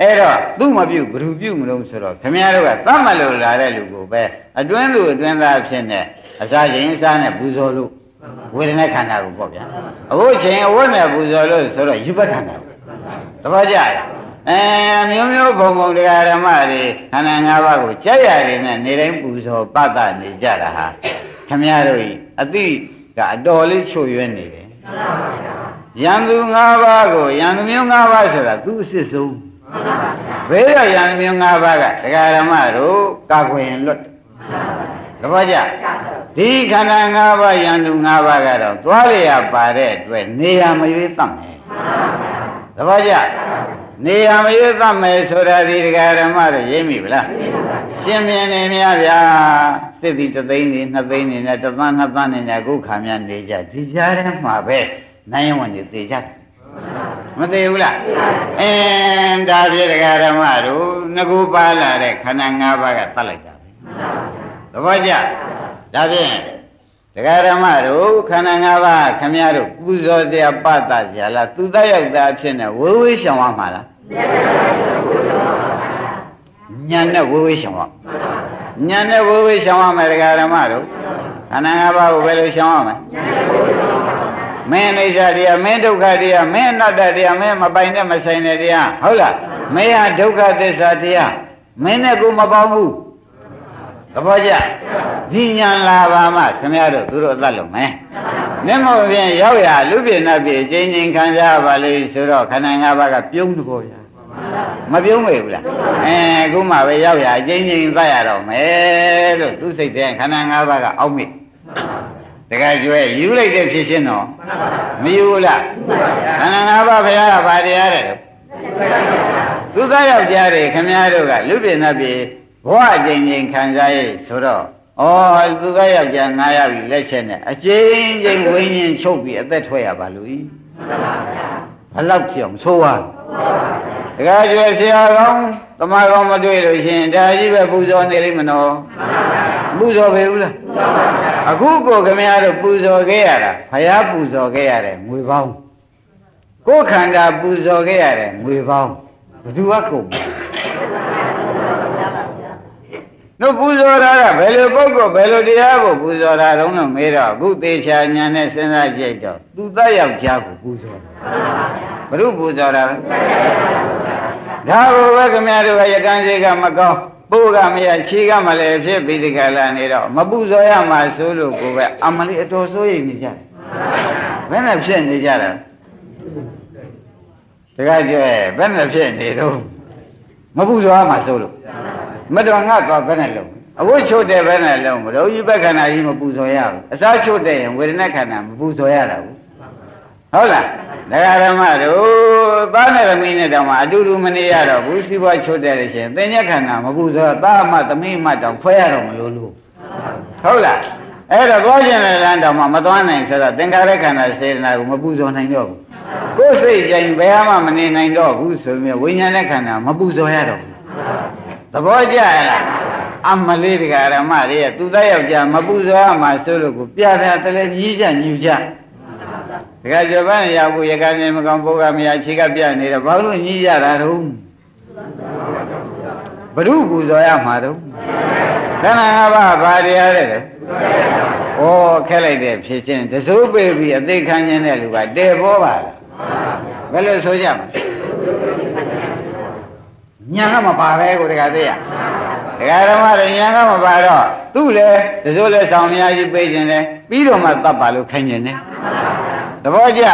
အဲ့တော့သူ့မပြုတ်ဘ ᱹ ပြုတ်မလို့ဆိုတော့ခင်ဗျားတို့ကသမ္မလို့လာတဲ့လူကိုပဲအတွင်းလူအတွင်းသားဖြစ်နေအစာချင်းအစာနဲ့ပူဇော်လို့ဝေဒနာခန္ဓာကိုပေါ့ဗျာအခုချိန်အဝတ်နဲ့ပူဇော်လို့ဆိုတော့ယူပခန္ဓာတပည့်ကြရအဲမျိုးမျိုးဘုံဘုံတရားဓမ္မတွေခန္ဓာ၅ပါးကိုကြက်ရတယ်နဲ့နေတိုင်းပူဇော်ပတ္တနေကြတာဟာခမည်းတော်ဤအတိကအတော်လေးချွတ်ရွဲနေတယ်ရန်သူ၅ပါးကိုရန်သူမျိုး၅ပါးဆိုတာသူအစ်စ်ဆုံး ဘယ်ရရန်သူမျိုး၅ပါးကတရားဓမ္မတို့ကာကွယ်ရင်လွတ်တပည့်ကြဒီခန္ဓာ၅ပါးရန်သူ၅ပါးကတော့သွားရရပါတဲ့အတွက်နေရာမရွေးတတ်မယ်တပည့်ကြနေရမရွေးသတ်မယ်ဆိုတာဒီတရားဓမ္မတွေရိပ်မိဗလားရှင်းမြင်နေများဗျာစစ်တီတသိန်းနေနှစ်သိန်းနေနဲ့တသန်းနှစ်သန်းနေနဲ့အခုခါများနေကြဒီကြားထဲမှာပဲနိုင်ဝင်နေသေးကြတယ် မသေးဘူးလားအင်းဒါဖြင့်တရားဓမ္မတို့ငကူပါလာတဲ့ခန္ဓာ၅ပါးကတတ်လိုက်တာပဲသဘောကျဒါဖြင့်တရားဓမ္မတို့ခန္ဓာ၅ပါးခမည်းတော်ပူဇော်တရားပတ္တကြလားသူတတ်ရောက်တာဖြစ်နေဝေဝေးရှောင်ရမှာလားညာနဲ့ဝေဝေးရှောင်ရညာနဲ့ဝေဝေးရှောင်ရမယ်တရားဓမ္မတို့ခန္ဓာ၅ပါးကိုဘယ်လိုရှောင်ရမလဲ မင်းအိဋ္ဌတရားမင်းဒုက္ခတရားမင်းအနတ္တတရားမင်းမပိုင်တဲ့မဆိုင်တဲ့တရားဟုတ်လားမင်းဟာဒုက္ခသစ္စာတရားမင်းနဲ့ကိုမပေါင်းဘူးသဘောကျဒီညာလာပါမှခင်ဗျားတို့သူတို့အသက်လုံးမယ်မျက်မှောက်ဖြင့်ရောက်ရလူပြည့်နတ်ပြည့်ကျင်းချင်းခံကြပါလေဆိုတော့ခန္ဓာ၅ပါးကပြုံးတဘောဗျာမပြုံးမေဘူးလားအဲအခုမှပဲရောက်ရကျင်းချင်းသတ်ရတော့မယ်လို့သူစိတ်တဲ့ခန္ဓာ၅ပါးကအောက်မိ တကယ်ကျွဲယူလိုက်တဲ့ဖြစ်ချင်းတော့မယူဘူးလားခန္ဓာ၅ပါးဘုရားကဗာတရားတဲ့သူသားယောက်ျားတွေခင်ဗျားတို့ကလူပြည့်နတ်ပြည့်ဘဝအချိန်ချင်းခံစားရဆိုတော့ဩသူကယောက်ျားငါရပြီလက်ချက်နဲ့အချင်းချင်းဝိညာဉ်ချုပ်ပြီးအသက်ထွက်ရပါလို့ဤဘလောက်ဖြစ်အောင်ဆိုးပါတခါကျွယ်ဆရာကောင်းတမကောင်းမတွေ့လို့ရှင်ဒါကြီးပဲပူဇော်နေလိမ့်မနော် ပူဇော်ပေဘူးလားအခုကိုခမရတို့ပူဇော်ခဲ့ရတာဖယားပူဇော်ခဲ့ရတယ်ငွေပေါင်းကိုယ်ခန္ဓာပူဇော်ခဲ့ရတယ်ငွေပေါင်းဘယ်သူကကုန်တို့ပူဇော်တာကဘယ်လိုပုဂ္ဂိုလ်ဘယ်လိုတရားကိုပူဇော်တာတုံးလို့မေးတော့အခုသေချာညာနဲ့စဉ်းစားကြည့်တော့သူသားယောက်ျားကိုပူဇော်တာဘုရုပူဇော်တာဒါကိုပဲခမရတို့ကရကန်းစိတ်ကမကောင်း ပိုးကမရခြေကမလဲဖြစ်ပြီးဒီကလာနေတော့မပူဇော်ရမှာဆိုလို့ကိုပဲအမလေးအတော်စိုးရိမ်နေကြတယ်ဘယ်နဲ့ဖြစ်နေကြတာတခါကျဲဘယ်နဲ့ဖြစ်နေတော့မပူဇော်ရမှာဆိုလို့မတော်ငါတော့ဘယ်နဲ့လုံးအဝတ်ချုပ်တဲ့ဘယ်နဲ့လုံးဘုရားကြီးဘက်ခန္ဓာကြီးမပူဇော်ရဘူးအစားချုပ်တဲ့ရင်ဝေဒနာခန္ဓာမပူဇော်ရတာဘူးဟုတ်လား ဒကာဓမ္မတို့သားနဲ့သမီးနဲ့တောင်မှအတူတူမနေရတော့ဘူးစီးပွားချုပ်တဲ့လို့ရှိရင်သင်္ညက်ခန္ဓာမပူဇော်သားမသမီးမတောင်ဖွဲရတော့မလို့လို့ဟုတ်လားအဲ့တော့သွားခြင်းလည်းလမ်းတောင်မှမသွားနိုင်ဆိုတော့သင်္ခါရခန္ဓာစေတနာကိုမပူဇော်နိုင်တော့ဘူးကိုယ်စိတ်ကြိုင်ဘယ်မှမနေနိုင်တော့ဘူးဆိုမြဲဝိညာဉ်နဲ့ခန္ဓာမပူဇော်ရတော့ဘူးသဘောကျလားအမလေးတရားဓမ္မတွေသူသားယောက်ျားမပူဇော်ရမှာဆိုလို့ကိုပြပြတလည်းကြီးကြညူကြ တခါကျပန်းရောက်ကိုရကနေမကောင်ပုဂ္ဂမရခြေကပြနေတော့ဘာလို့ညည်းကြတာတုံးဘ ᱹ ပူဇော်ရမှာတုံးခန္ဓာ၅ပါးဘာတရားတဲ့လဲဩခက်လိုက်တဲ့ဖြစ်ချင်းတစိုးပေပြီးအသိခံခြင်းတဲ့လူကတဲပေါ်ပါလားဘယ်လိုဆိုကြမလဲညာကမပါပဲကိုတခါသေးရဒကာဓမ္မတွေညာကမပါတော့သူ့လေတစိုးလေဆောင်များကြီးပေးခြင်းလေပြီးတော့မှတတ်ပါလို့ခိုင်းခြင်းလေ သဘောကျ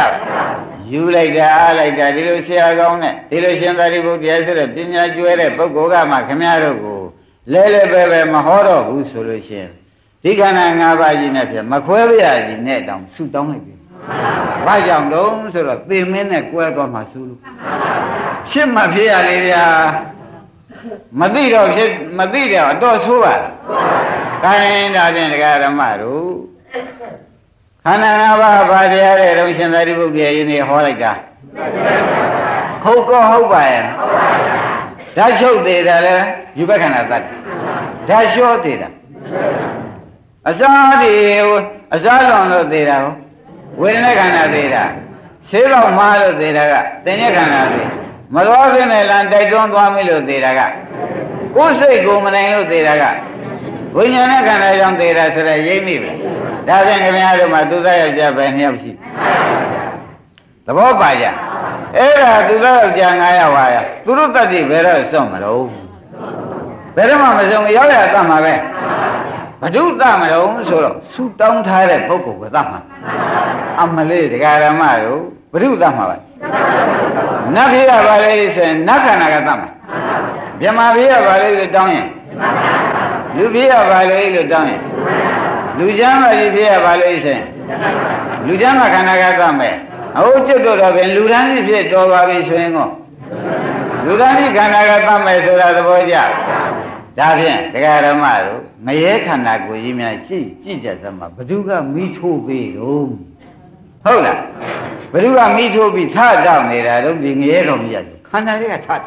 ယူလိုက်တာအားလိုက်တာဒီလိုဆရာကောင်းနဲ့ဒီလိုရှင်သာရိပုတ္တရာဆိုတဲ့ပညာကျွဲတဲ့ပုဂ္ဂိုလ်ကမှခမည်းတော်ကိုလဲလဲပဲပဲမဟောတော့ဘူးဆိုလို့ရှိရင်ဒီခန္ဓာ၅ပါးကြီးနဲ့ဖြင့်မခွဲပြရကြီးနဲ့တောင်ဆူတောင်းလိုက်ပြီ။ဘာကြောင့်တုံးဆိုတော့သေမင်းနဲ့ကွဲသွားမှဆူလို့ဖြစ်မှဖြစ်ရလေဗျာမသိတော့ဖြစ်မသိတော့အတော်ဆိုးပါ။ခိုင်းဒါဖြင့်တရားဓမ္မတို့ ခန္ဓာ၅ပါးဘာတရားတဲ့တုံးရှင်သာရိပုတ္တရာယင်းနေဟောလိုက်တာဟုတ်ကောဟုတ်ပါရဲ့ဓာတ်ချုပ်သေးတယ်လေယူဘက်ခန္ဓာသတ္တဓာတ်လျှောသေးတာအစားဒီအစားလွန်လို့သေးတာဟုတ်ဝေဒနာခန္ဓာသေးတာရှင်းတော့မှားလို့သေးတာကသင်္ညခန္ဓာသေးမတော်ခင်နဲ့လမ်းတိုက်တွန်းသွားမိလို့သေးတာကကိုယ်စိတ်ကိုမနိုင်လို့သေးတာကဝိညာဉ်နဲ့ခန္ဓာကြောင့်သေးတာဆိုတော့ရိပ်မိပြီ ဒါဖြင့်ခင်ဗျားတို့မှာသူသားယောက်ျားပဲနှစ်ယောက်ရှိသဘောပါကြအဲ့ဒါသူသားယောက်ျား9ယောက်ပါရသူတို့တတ်တိဘယ်တော့စွန့်မလို့ဘယ်တော့မှမစုံရောက်ရတတ်မှာပဲဘဒုသမတော်ဆိုတော့ဆူတောင်းထားတဲ့ပုဂ္ဂိုလ်ကသတ်မှာအမလေးတရားဓမ္မတို့ဘဒုသတ်မှာပါနတ်ဖေးရပါလေဆိုရင်နတ်ခန္ဓာကသတ်မှာမြမဖေးရပါလေလို့တောင်းရင်လူဖေးရပါလေလို့တောင်းရင် လူချမ်းမကြီးဖေးရပါလေဆိုရင်လူချမ်းမခန္ဓာကသတ်မယ်ဟုတ်ကျွတ်တော့တော့ပြင်လူတန်းကြီးဖြစ်တော်ပါပြီဆိုရင်ကောလူတန်းကြီးခန္ဓာကသတ်မယ်ဆိုတာသဘောကျဒါဖြင့်တရားဓမ္မတို့ငရဲခန္ဓာကိုကြီးများကြည့်ကြည့်ကြစမ်းပါဘ누구ကမိထိုးပေးတော့ဟုတ်လားဘ누구ကမိထိုးပြီးထတောက်နေတာတော့ဒီငရဲတော်မရဘူး ခန္ဓာတွေကထတောက်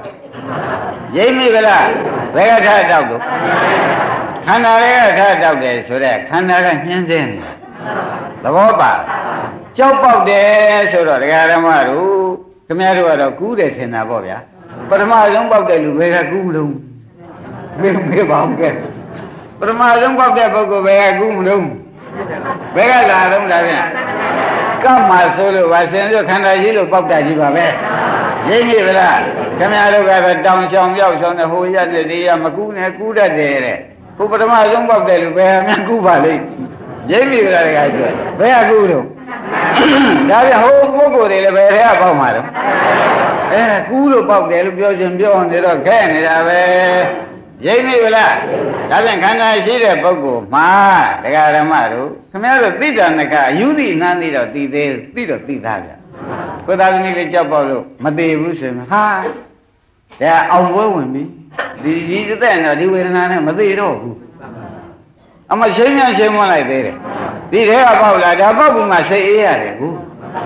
ရိမ့်မိဗလားဘယ်ကထတောက်တော့ခန္ဓာတွေကထတောက်တယ်ဆိုတော့ခန္ဓာကညှင်းစင်းတယ်သဘောပါကြောက်ပေါက်တယ်ဆိုတော့ဒကာဓမ္မတို့ခင်ဗျားတို့ကတော့ကူးတယ်ထင်တာပေါ့ဗျာပထမဆုံးပေါက်တဲ့လူဘယ်ကကူးလို့မေးမေးပါဦးကဲပထမဆုံးပေါက်တဲ့ပုဂ္ဂိုလ်ဘယ်ကကူးမလို့ဘယ်ကလာတော့ဒါပြန်ကမ္မဆိုလို့ပါစင်လို့ခန္ဓာကြီးလို့ပေါက်တာကြီးပါပဲ ရိပ်မိဗလားခင်ဗျားတို့ကတော့တောင်ချောင်ပြောက်ချောင်နဲ့ဟိုရနဲ့ဒီရမကူးနဲ့ကူးတတ်တယ်တဲ့ဟိုပထမဆုံးပေါက်တဲ့လူဘယ်မှကူးပါလိမ့်ရိပ်မိဗလားတခါကျဘယ်ကကူးတော့ဒါပြန်ဟိုပုဂ္ဂိုလ်တွေလည်းဘယ်ထဲကပေါက်မှာတော့အဲကူးလို့ပေါက်တယ်လို့ပြောခြင်းပြောနေတော့ခဲနေတာပဲရိပ်မိဗလားဒါပြန်ခန္ဓာရှိတဲ့ပုဂ္ဂိုလ်မှာတရားဓမ္မတို့ခင်ဗျားတို့သိတာနကအယူသိနန်းသိတော့သိသေးသိတော့သိသားဗျ ကိုသားသမီးလေးကြောက်ပေါက်လို့မသေးဘူးဆိုရင်ဟာဒါအောင်ပွဲဝင်ပြီဒီဒီတဲ့တော့ဒီဝေဒနာနဲ့မသေးတော့ဘူးအမရှင်းမြရှင်းမလိုက်သေးတယ်ဒီထဲကပေါက်လာဒါပေါက်ပြီးမှစိတ်အေးရတယ်ကူ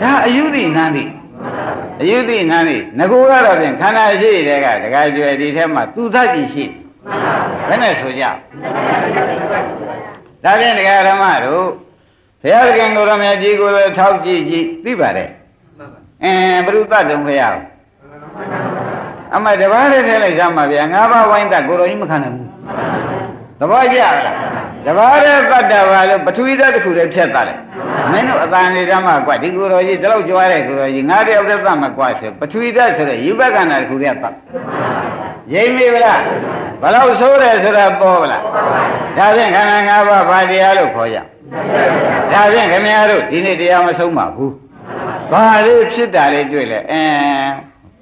ဒါအယူသိနန်းသိအယုသိနာနေငကိုကတော့ဖြင့်ခန္ဓာရှိတဲ့ကတခါကျွယ်ဒီထဲမှာသူသတ်ကြည့်ရှိဘယ်နဲ့ဆိုကြဒါဖြင့်တရားဓမ္မတို့ဘုရားသခင်ကိုရမကြီးကိုလည်းထောက်ကြည့်ကြည့်သိပါတယ် အင်းဘုရုသတုံဘုရားအမတပါးလေးထဲလိုက်စမ်းပါဗျာငါးပါးဝိုင်းတက်ကိုတော်ကြီးမခံနိုင်ဘူးသဘောကျလားတပါးလေးသတ္တဝါလို့ပထဝီဓာတ်တစ်ခုလည်းဖြတ်သွားတယ်မင်းတို့အတန်လေးဓမ္မကွာဒီကိုတော်ကြီးတလောက်ကြွားတဲ့ကိုတော်ကြီးငါတယောက်တည်းသတ်မကွာဆိုပထဝီဓာတ်ဆိုတဲ့ယူဘကန္နာတစ်ခုတည်းသတ်ရိမ့်မိဗလားဘလောက်ဆိုးတယ်ဆိုတာပေါ်ဗလားဒါဖြင့်ခန္ဓာ၅ပါးဘာတရားလို့ခေါ်ကြဒါဖြင့်ခင်ဗျားတို့ဒီနေ့တရားမဆုံးပါဘူး ဘာလေးဖြစ်တာလေးတွေ့လဲအင်း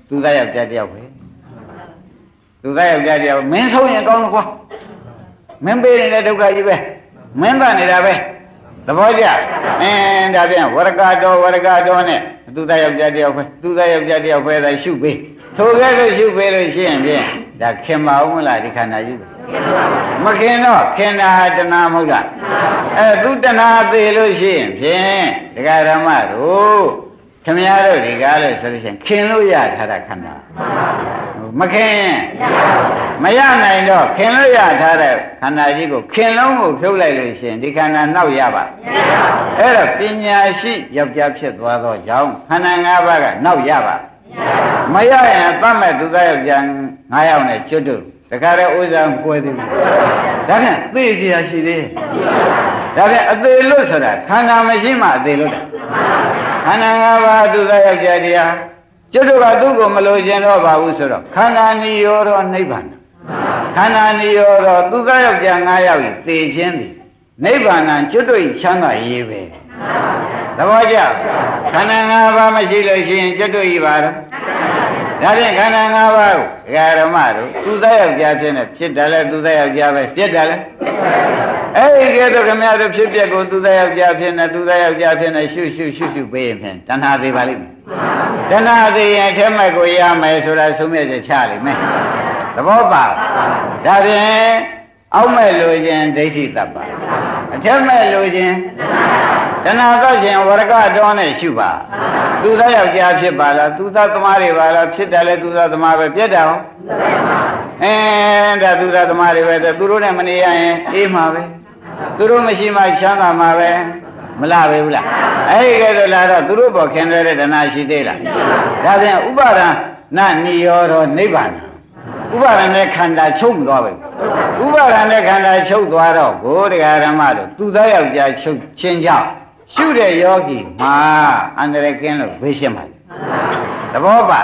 သူသားယောက်ျားတယောက်ပဲသူသားယောက်ျားတယောက်မင်းဆုံးရင်ကောင်းလို့ကွာမင်းပေးနေတဲ့ဒုက္ခကြီးပဲမင်းပါနေတာပဲသဘောကျအင်းဒါပြန်ဝရကတော်ဝရကတော်နဲ့သူသားယောက်ျားတယောက်ပဲသူသားယောက်ျားတယောက်ပဲသာရှုပေးထိုကဲ့သို့ရှုပေးလို့ရှိရင်ဖြင့်ဒါခင်ပါဦးမလားဒီခန္ဓာကြီးမခင်တော့ခင်တာဟာတဏှာမဟုတ်လားအဲသူတဏှာသေးလို့ရှိရင်ဖြင့်ဒကာဓမ္မတို့ ခမည်းတော်ဒီကားလို့ဆိုလို့ရှိရင်ခင်လို့ရထားတာခန္ဓာမခင်မရနိုင်တော့ခင်လို့ရထားတဲ့ခန္ဓာကြီးကိုခင်လုံးကိုဖြုတ်လိုက်လို့ရှိရင်ဒီခန္ဓာနောက်ရပါအဲ့တော့ပညာရှိယောက်ျားဖြစ်သွားသောကြောင့်ခန္ဓာ၅ပါးကနောက်ရပါမရရင်တတ်မဲ့သူသားယောက်ျား၅ယောက်နဲ့ကျွတ်တို့တခါတည်းဥစ္စာပွဲသေးဘူးဒါဖြင့်သိကြရရှိသေးဒါဖြင့်အသေးလို့ဆိုတာခန္ဓာမရှိမှအသေးလို့တာ ခန္ဓာ၅ပါးသူသားယောက်ျားတရားကျွတ်တို့ကသူ့ကိုမလိုချင်တော့ပါဘူးဆိုတော့ခန္ဓာနိရောဓနိဗ္ဗာန်ခန္ဓာနိရောဓသူသားယောက်ျား၅ယောက်ဤသိခြင်းသည်နိဗ္ဗာန်ကျွတ်တို့ချမ်းသာရေးပဲသဘောကျခန္ဓာ၅ပါးမရှိလို့ရှိရင်ကျွတ်တွေ့ပါတော့ ဒါဖြင့်ခန္ဓာ၅ပါးကိုဒကာရမတို့သူသားယောက်ျားဖြစ်နေဖြစ်တယ်လဲသူသားယောက်ျားပဲပြစ်တယ်လဲအဲ့ဒီကဲတော့ခမရတို့ဖြစ်ပြက်ကိုသူသားယောက်ျားဖြစ်နေသူသားယောက်ျားဖြစ်နေရှုရှုရှုရှုပေးရင်ဖြင့်တဏှာသေးပါလိမ့်မယ်တဏှာသေးရင်ထဲမဲ့ကိုရမယ်ဆိုတာသုံးမြတ်ချက်ချလိမ့်မယ်သဘောပါဒါဖြင့်အောက်မဲ့လိုခြင်းဒိဋ္ဌိတတ်ပါအထက်မဲ့လိုခြင်းတဏှာတော့ခြင်းဝရကတော်နဲ့ရှုပါ သူသားယောက်ျားဖြစ်ပါလားသူသားသမားတွေပါလားဖြစ်တယ်လေသူသားသမားပဲပြက်တယ်ဟောအဲဒါသူသားသမားတွေပဲသူတို့နဲ့မနေရရင်အေးမှာပဲသူတို့မရှိမှချမ်းသာမှာပဲမလားပဲဘူးလားအဲ့ဒီကဲတော့လာတော့သူတို့ပေါ်ခင်တဲ့တဏှာရှိသေးလားဒါပြန်ဥပါဒနာနိရောဓနိဗ္ဗာန်ဥပါဒနဲ့ခန္ဓာချုပ်မသွားဘူးဥပါဒနဲ့ခန္ဓာချုပ်သွားတော့ဘုရားဓမ္မတို့သူသားယောက်ျားချုပ်ချင်းကြောင့် ရှုတဲ့ယောဂီမှာအန္တရာယ်ကင်းလို့ဘေးရှင်းပါလေသဘောပါ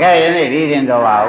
ကဲယနေ့ဒီရင်တော်ပါဦး